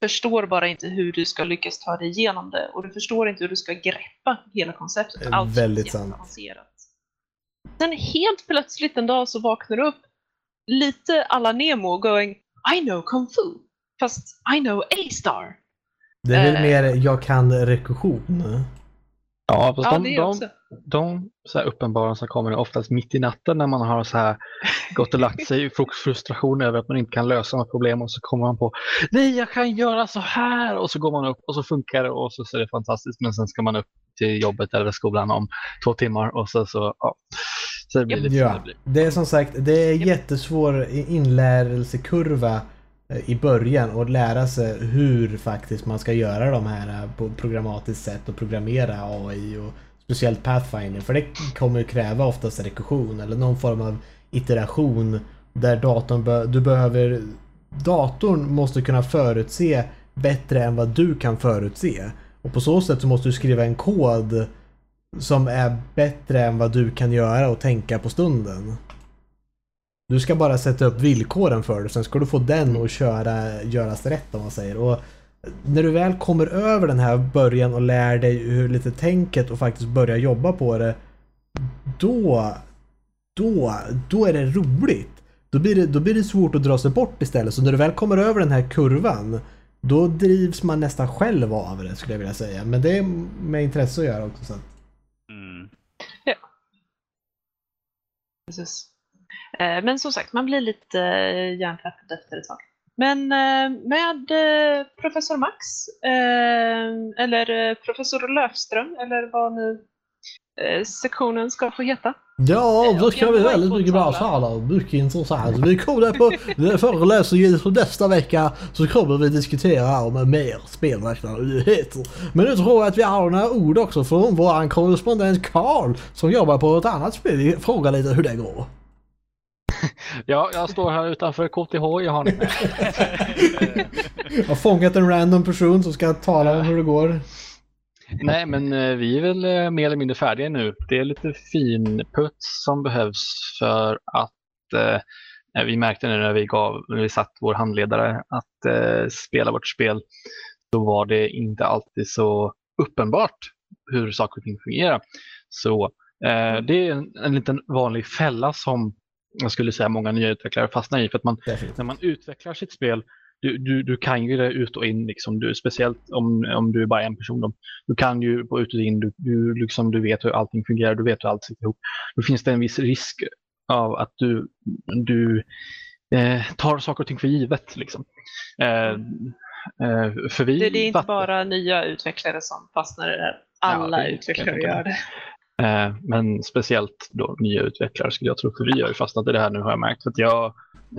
förstår bara inte hur du ska lyckas ta dig igenom det och du förstår inte hur du ska greppa hela konceptet. Eh, Allt väldigt sant. jätteavancerat. Sen helt plötsligt en dag så vaknar du upp lite alla Nemo going I know kung fu fast I know A-star. Det är väl Eh. mer jag kan rekursion. Ja, fast Ja, de, de, också. de så här uppenbara som kommer oftast mitt i natten när man har så här gått och lagt sig i fru- frustration över att man inte kan lösa något problem och så kommer man på Nej, jag kan göra så här och så går man upp och så funkar det och så ser det fantastiskt men sen ska man upp till jobbet eller skolan om två timmar och så, så ja. Så det blir lite som det Ja, blir. det är som sagt, det är jättesvår inlärelsekurva Eh, i början och lära sig hur faktiskt man ska göra de här eh, på programmatiskt sätt och programmera AI och speciellt Pathfinder för det kommer ju kräva oftast rekursion eller någon form av iteration där datorn be du behöver datorn måste kunna förutse bättre än vad du kan förutse och på så sätt så måste du skriva en kod som är bättre än vad du kan göra och tänka på stunden. Du ska bara sätta upp villkoren för det, sen ska du få den att köra, göras rätt om man säger. Och när du väl kommer över den här början och lär dig hur lite tänket och faktiskt börja jobba på det. Då, då, då är det roligt. Då blir det, då blir det svårt att dra sig bort istället. Så när du väl kommer över den här kurvan då drivs man nästan själv av det skulle jag vilja säga. Men det är med intresse att göra också. Så. att- Mm. Precis. Eh, Men som sagt, man blir lite eh, hjärntvättad efter ett tag. Men eh, med professor Max, eller professor Löfström, eller vad nu sektionen ska få heta. Ja, då ska vi väldigt mycket bra tala. Mycket intressant. Vi kommer på föreläsningen för nästa vecka så kommer vi diskutera om mer spelmarknadsnyheter. Men nu tror jag att vi har några ord också från våran korrespondent Karl som jobbar på ett annat spel. Vi frågar lite hur det går. Ja, jag står här utanför KTH. Ni med. Jag har fångat en random person som ska tala om hur det går. Nej, men eh, vi är väl eh, mer eller mindre färdiga nu. Det är lite finputs som behövs för att eh, vi märkte nu när vi, gav, när vi satt vår handledare att eh, spela vårt spel, då var det inte alltid så uppenbart hur saker och ting fungerar. Så eh, det är en, en liten vanlig fälla som jag skulle säga många nya utvecklare fastnar i. För att man, Definitivt. när man utvecklar sitt spel, du, du, du kan ju det ut och in, liksom. du, speciellt om, om du är bara en person. Då. Du kan ju på ut och in, du, du, liksom, du vet hur allting fungerar, du vet hur allt sitter ihop. Då finns det en viss risk av att du, du eh, tar saker och ting för givet. Liksom. Eh, eh, för vi Det, det är inte fattar- bara nya utvecklare som fastnar i det här. Ja, Alla det- utvecklare det- gör det. Eh, men speciellt då nya utvecklare skulle jag tro, för vi har ju fastnat i det här nu har jag märkt. Att jag,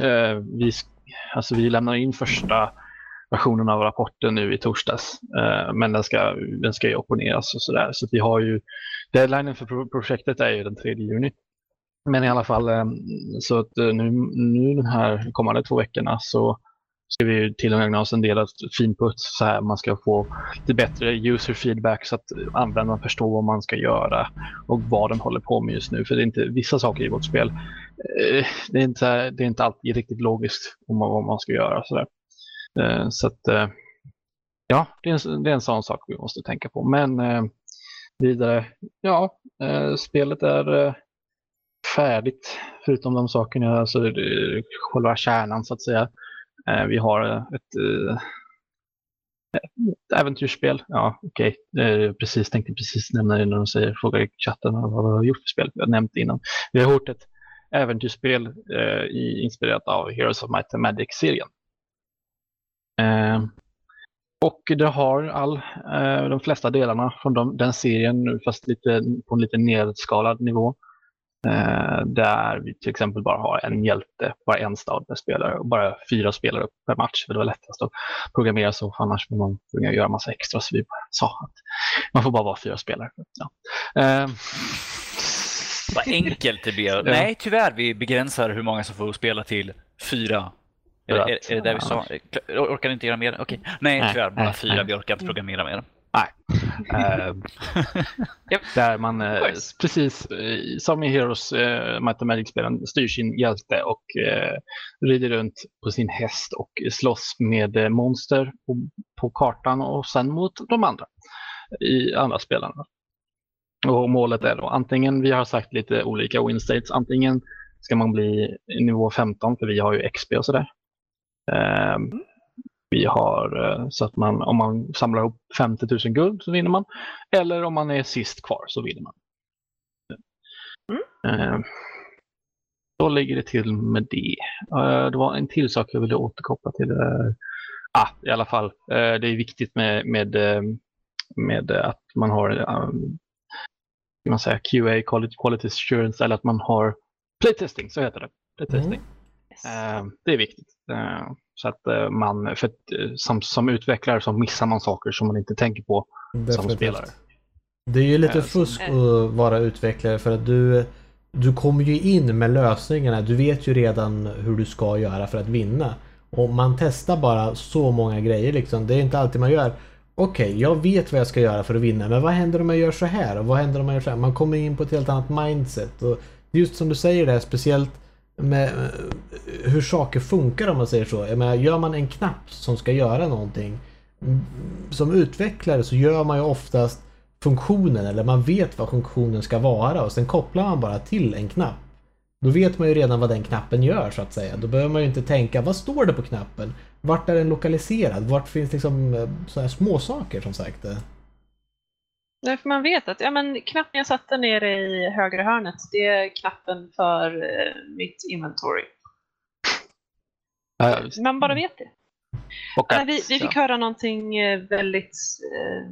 eh, vi, alltså vi lämnar in första versionen av rapporten nu i torsdags. Eh, men den ska, den ska ju opponeras och sådär. Så vi har ju, deadlinen för pro- projektet är ju den 3 juni. Men i alla fall, eh, så att eh, nu, nu de här kommande två veckorna så ska vi ju tillägna oss en del av finputs så här man ska få lite bättre user feedback så att användaren förstår vad man ska göra och vad den håller på med just nu. För det är inte vissa saker i vårt spel. Eh, det är inte, det är inte alltid riktigt logiskt om vad vad man ska göra. Så, där. Eh, så att, eh, ja, det är, en, det är en sån sak vi måste tänka på. Men vidare, ja, spelet är färdigt förutom de sakerna, alltså själva kärnan så att säga. Eh, Vi har eh, ett, eh, ett äventyrsspel. Ja, okej. Okay. Precis, tänkte precis nämna det när de säger, frågar i chatten vad vi har gjort för spel. Vi har nämnt det innan. Vi har gjort ett äventyrsspel eh, inspirerat av Heroes of Might and Magic-serien. Eh, och det har all, eh, de flesta delarna från de, den serien nu, fast lite, på en lite nedskalad nivå. Eh, där vi till exempel bara har en hjälte, bara en stad per spelare och bara fyra spelare per match. För det var lättast att programmera så, annars får man tvungen göra massa extra. Så vi sa att man får bara vara fyra spelare. Ja. Eh, Vad enkelt det blev. Nej, tyvärr, vi begränsar hur många som får spela till fyra. Är, är, är det där vi sa? Orkar ni inte göra mer? Okej. Nej, Nej, tyvärr, bara fyra. Vi orkar inte programmera mer. Eh, där man eh, course. precis eh, som i Heroes eh, Might and Magic-spelen styr sin hjälte och eh, rider runt på sin häst och slåss med eh, monster på, på kartan och sen mot de andra i andra spelarna. Och målet är då antingen, vi har sagt lite olika win states, antingen ska man bli nivå 15 för vi har ju XP och sådär. Eh, vi har eh, så att man, om man samlar ihop 50 000 guld så vinner man. Eller om man är sist kvar så vinner man. Eh, Då ligger det till med det. Eh, Det var en till sak jag ville återkoppla till. eh, Ah, I alla fall, eh, det är viktigt med, med, eh, med att man har man säga, QA, quality, quality assurance, eller att man har playtesting, så heter det. Playtesting. Eh, det är viktigt. Så att eh, man, för att, eh, som, som utvecklare så missar man saker som man inte tänker på som Definitivt. spelare. Det är ju lite Eh, fusk att vara utvecklare för att du, du kommer ju in med lösningarna. Du vet ju redan hur du ska göra för att vinna. Och man testar bara så många grejer liksom. Det är inte alltid man gör. Okej, jag vet vad jag ska göra för att vinna, men vad händer om jag gör så här? Och vad händer om jag gör så här? Man kommer in på ett helt annat mindset. Och just som du säger det, speciellt med hur saker funkar om man säger så. Jag menar, gör man en knapp som ska göra någonting. Som utvecklare så gör man ju oftast funktionen eller man vet vad funktionen ska vara och sen kopplar man bara till en knapp. Då vet man ju redan vad den knappen gör så att säga. Då behöver man ju inte tänka vad står det på knappen? Vart är den lokaliserad? Vart finns liksom eh, så här småsaker som sagt. Eh? Nej, för man vet att ja, men knappen jag satte nere i högra hörnet, det är knappen för eh, mitt inventory. Eh, Man bara vet det. Nej, att, vi, vi fick höra någonting eh, väldigt eh,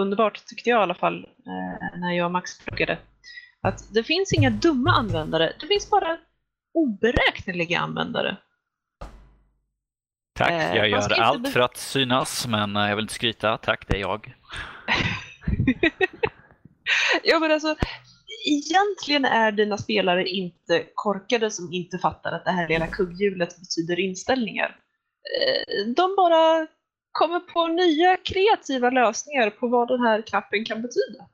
underbart, tyckte jag i alla fall, eh, när jag och Max pluggade. Att det finns inga dumma användare, det finns bara oberäkneliga användare. Tack, Eh, jag gör allt för att synas, men jag vill inte skryta. Tack, det är jag ja, men alltså, egentligen är dina spelare inte korkade som inte fattar att det här lilla kugghjulet betyder inställningar. Eh, de bara kommer på nya kreativa lösningar på vad den här knappen kan betyda.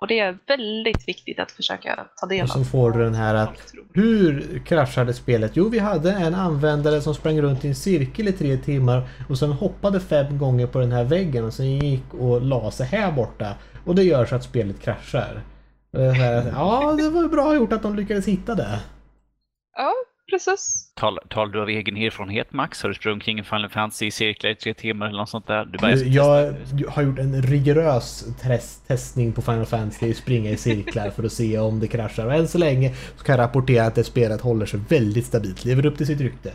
Och det är väldigt viktigt att försöka ta del Och av. så får du den här att. Hur kraschade spelet? Jo, vi hade en användare som sprang runt i en cirkel i tre timmar och sen hoppade fem gånger på den här väggen och sen gick och la sig här borta. Och det gör så att spelet kraschar. Och Ja, det var bra gjort att de lyckades hitta det. Ja, precis. Tal, talar du av egen erfarenhet, Max? Har du sprungit kring en Final Fantasy i cirklar i tre timmar eller något sånt där? Du bara, Jag har gjort en rigorös test, testning på Final Fantasy, springa i cirklar för att se om det kraschar. Och än så länge så kan jag rapportera att det spelet håller sig väldigt stabilt, lever upp till sitt rykte.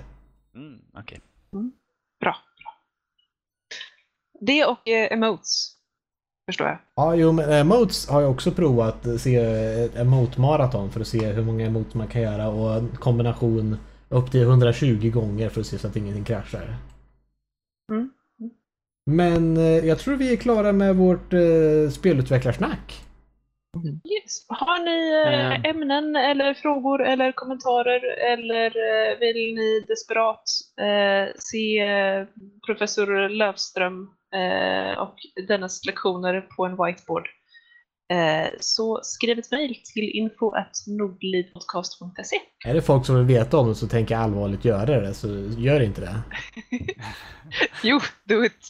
Mm, okej. Bra. bra. Det och eh, emotes, förstår jag. Ja, jo, men emotes har jag också provat. eh, Se ett emote-maraton för att se hur många emotes man kan göra och en kombination upp till 120 gånger för att se så att ingenting kraschar. Mm. Men eh, jag tror vi är klara med vårt eh, spelutvecklarsnack. Yes. Har ni eh, Eh. ämnen eller frågor eller kommentarer eller eh, vill ni desperat eh, se eh, professor Lövström eh, och dennes lektioner på en whiteboard eh, så skriv ett mejl till info.nordlivpodcast.se Är det folk som vill veta om det så tänker jag allvarligt göra det, så gör inte det. Jo, do it!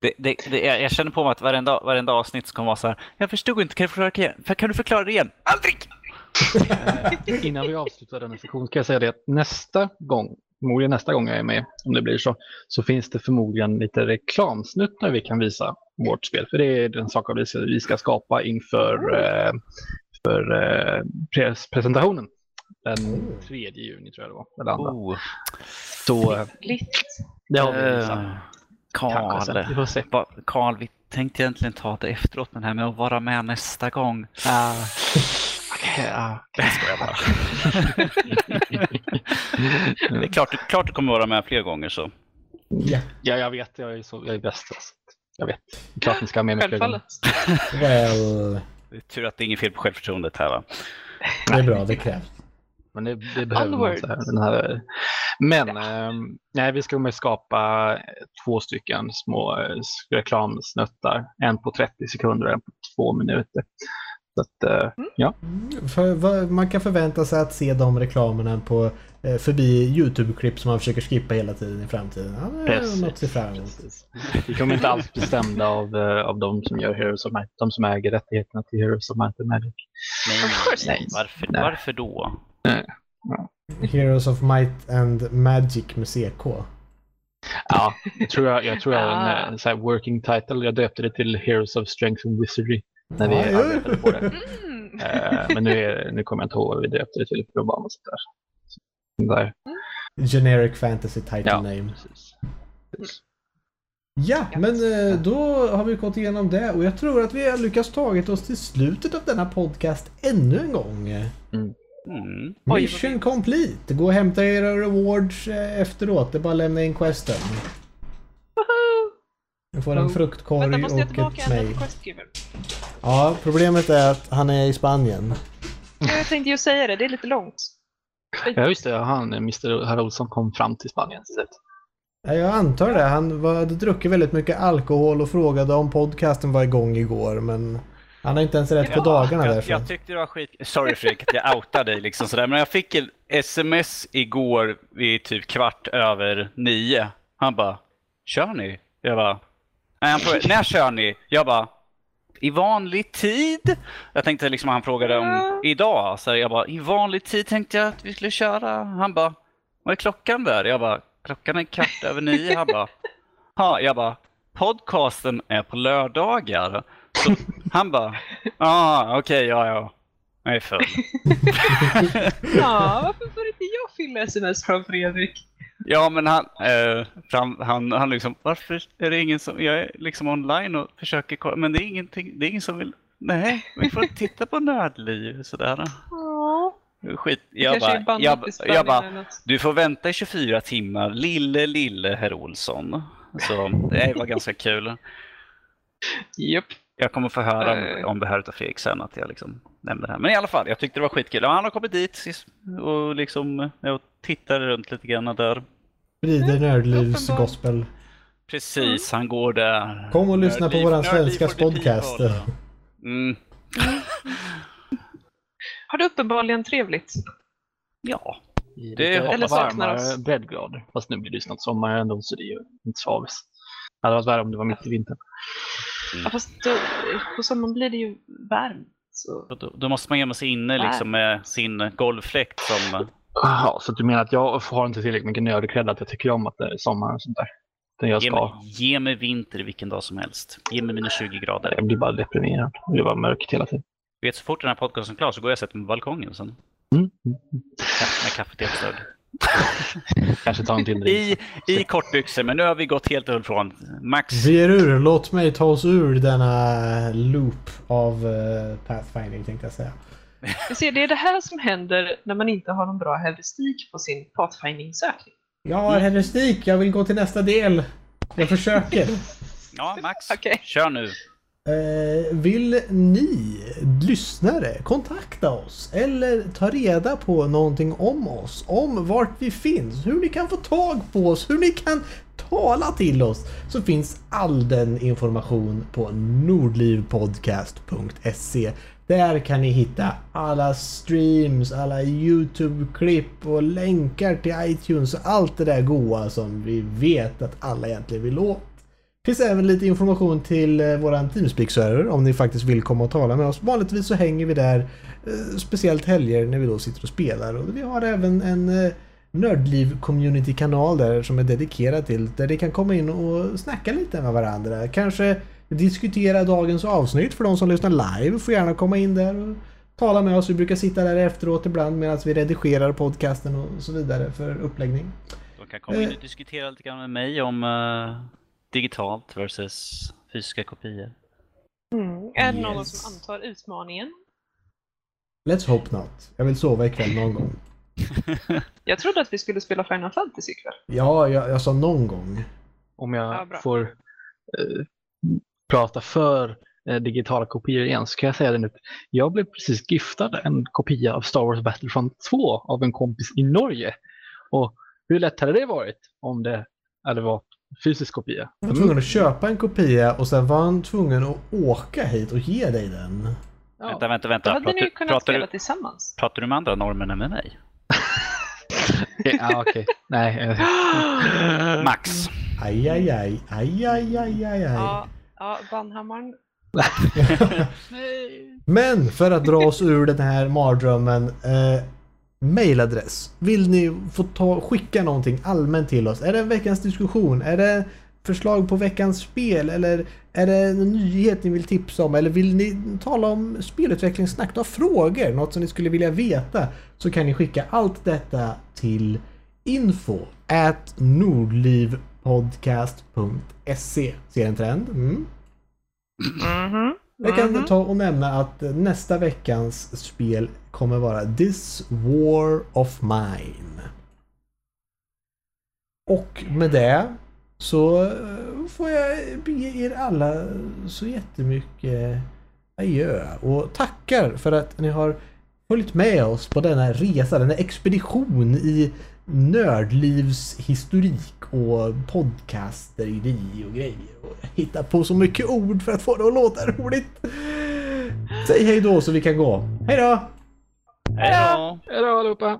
Det, det, det, jag jag känner på mig att varenda, varenda avsnitt ska vara så här. Jag förstod inte, kan du förklara det igen? Kan du förklara det igen? Aldrig! Eh, Innan vi avslutar denna sektion ska jag säga det att nästa gång, förmodligen nästa gång jag är med, om det blir så, så finns det förmodligen lite reklamsnuttar vi kan visa vårt spel. För det är den saken vi ska, vi ska skapa inför eh, för, eh, pres presentationen. Den 3 juni tror jag det var. Eller andra. Oh, Så det har vi visat. eh, Karl, Karl, vi tänkte egentligen ta det efteråt, men här med att vara med nästa gång. Ah, Ja, Jag skojar bara. det är klart, klart du kommer vara med fler gånger så. Ja, ja, jag vet. Jag är, så, jag är bäst. Alltså. Jag vet. Klart ni ska ha med mig fler gånger. Det är tur att det är inget fel på självförtroendet här va. det är bra, det krävs. Men det, det behöver man. Så här, den här. Men ehm, nej, vi ska med skapa två stycken små eh, reklamsnuttar. En på 30 sekunder och en på två minuter. Så att, eh, ja, För, vad- man kan förvänta sig att se de reklamerna på eh, förbi YouTube-klipp som man försöker skippa hela tiden i framtiden. Ja, Precis. något att se fram emot. precis. Vi kommer inte alls bestämda av, eh, av de som gör Heroes of Might, de som äger rättigheterna till Heroes of Might and Magic. Nej, nej. Varför, Nej. varför då? Heroes of Might and Magic med CK. Ja, jag tror jag, jag tror jag har en, Ah. en så här working title. Jag döpte det till Heroes of Strength and Wizardry när vi Ja, arbetade på det. Mm. Eh, men nu, är, nu kommer jag inte ihåg vad vi döpte det till för var något sånt där. Där. Generic fantasy title Ja. name. Precis. Precis. Ja, men eh, då har vi gått igenom det och jag tror att vi har lyckats tagit oss till slutet av denna podcast ännu en gång. Mm. Vad Mission complete. Gå och hämta era rewards eh, efteråt. Det är bara att lämna in questen. Du får en Vänta, fruktkorg måste jag och tillbaka ett ända mail. till Questgiver? Ja, problemet är att han är i Spanien. Jag tänkte ju säga det, det är lite långt. Ja, just det. Han, Mr. Herr Olsson kom fram till Spanien. Så att- Ja, Jag antar det. Han var, hade druckit väldigt mycket alkohol och frågade om podcasten var igång igår men han har inte ens rätt på dagarna jag, Så. jag tyckte det var skit... Sorry Fredrik att jag outade dig liksom sådär. Men jag fick ett sms igår vid typ kvart över nio. Han bara, kör ni? Jag bara, han frågade, när kör ni? Jag bara, i vanlig tid? Jag tänkte liksom han frågade om idag. Så jag bara, i vanlig tid tänkte jag att vi skulle köra. Han bara, vad är klockan där? Jag bara, klockan är kvart över nio. Han bara, ha jag bara, podcasten är på lördagar. Så han bara, ah, okej, ja, ja. Jag är full. Ja, varför får inte jag fylla sms från Fredrik? Ja, men han, eh, fram, han, han liksom, varför är det ingen som, jag är liksom online och försöker kolla, men det är ingenting, det är ingen som vill, nej, vi får titta på nördliv sådär. Skit, jag bara, jag, jag bara, du får vänta i 24 timmar, lille, lille herr Olsson. Så det var ganska kul. Japp. Jag kommer få höra Eh. om det här utav Fredrik sen, att jag liksom nämnde det här. Men i alla fall, jag tyckte det var skitkul. Han har kommit dit och liksom, jag tittade runt lite grann där. Sprider nördlivs uppenbar. gospel. Precis, han går där. Kom och lyssna på Nördliv- våran Nördliv svenska podcast. people. Mm, Har du uppenbarligen trevligt? ja, Det- lite eller saknar varmare oss. breddgrader. Fast nu blir det snart sommar ändå så det är ju inte så avis. Det hade varit värre om det var mitt i vintern. Ja, fast då, på sommaren blir det ju varmt. Så. då, då måste man gömma sig inne liksom med sin golvfläkt som... Jaha, så du menar att jag har inte tillräckligt mycket nördkrädd att jag tycker om att det är sommar och sånt där? Jag Ge mig, ska. ge mig vinter vilken dag som helst. Ge mig minus 20 grader. Jag blir bara deprimerad. Det blir bara mörkt hela tiden. Vet, så fort den här podcasten är klar så går jag och sätter mig på balkongen sen. Mm. mm. Kaff- Med kaffet i ett stöd. Kanske ta en till drink. I, I kortbyxor, men nu har vi gått helt ifrån. Max, Vi är ur. Låt mig ta oss ur denna loop av eh, Pathfinding tänkte jag säga. Du ser, det är det här som händer när man inte har någon bra heuristik på sin pathfinding-sökning. Jag har herestik. Jag vill gå till nästa del. Jag försöker. ja Max, Okej. kör nu. Eh, vill ni lyssnare kontakta oss eller ta reda på någonting om oss, om vart vi finns, hur ni kan få tag på oss, hur ni kan tala till oss, så finns all den information på nordlivpodcast.se. Där kan ni hitta alla streams, alla YouTube-klipp och länkar till iTunes och allt det där goa som vi vet att alla egentligen vill åt. Det finns även lite information till eh, våran Teamspeak-server om ni faktiskt vill komma och tala med oss. Vanligtvis så hänger vi där, eh, speciellt helger när vi då sitter och spelar. Och vi har även en eh, Nördliv community-kanal där som är dedikerad till, där ni kan komma in och snacka lite med varandra. Kanske diskutera dagens avsnitt för de som lyssnar live får gärna komma in där och tala med oss. Vi brukar sitta där efteråt ibland medan vi redigerar podcasten och så vidare för uppläggning. De kan komma in och diskutera lite grann med mig om eh, digitalt versus fysiska kopior. Mm. Är det någon Yes. som antar utmaningen? Let's hope not. Jag vill sova ikväll någon gång. Jag trodde att vi skulle spela Final Fantasy ikväll. Ja, jag, jag sa någon gång. Om jag Ja, bra. får eh, prata för eh, digitala kopior igen så kan jag säga det nu. Jag blev precis giftad en kopia av Star Wars Battlefront 2 av en kompis i Norge. Och hur lätt hade det varit om det hade varit fysisk kopia? Han var tvungen att köpa en kopia och sen var han tvungen att åka hit och ge dig den. Ja. Vänta, vänta, Då vänta. hade ni ju Pratar, kunnat pratar, spela tillsammans. pratar du med andra norrmän än med mig? Okej, ja, okej. Nej. eh, Max. Aj, aj, aj, aj, aj, aj, aj. Ja, ja Bannhammaren. Men för att dra oss ur den här mardrömmen. Eh, mailadress. Vill ni få ta, skicka någonting allmänt till oss? Är det veckans diskussion? Är det förslag på veckans spel? Eller är det en nyhet ni vill tipsa om? Eller vill ni tala om spelutvecklingssnack? Ta frågor, något som ni skulle vilja veta. Så kan ni skicka allt detta till info at nordlivpodcast.se. Ser en trend? Mm. Mhm. Jag kan Mhm. ta och nämna att nästa veckans spel kommer vara This War of Mine. Och med det så eh, får jag be er alla så jättemycket adjö och tackar för att ni har följt med oss på denna resa, denna expedition i nördlivshistorik och podcasteri och grejer. Och jag hittar på så mycket ord för att få det att låta roligt. Säg hej då så vi kan gå. Hej då! Hej då! Hej då allihopa!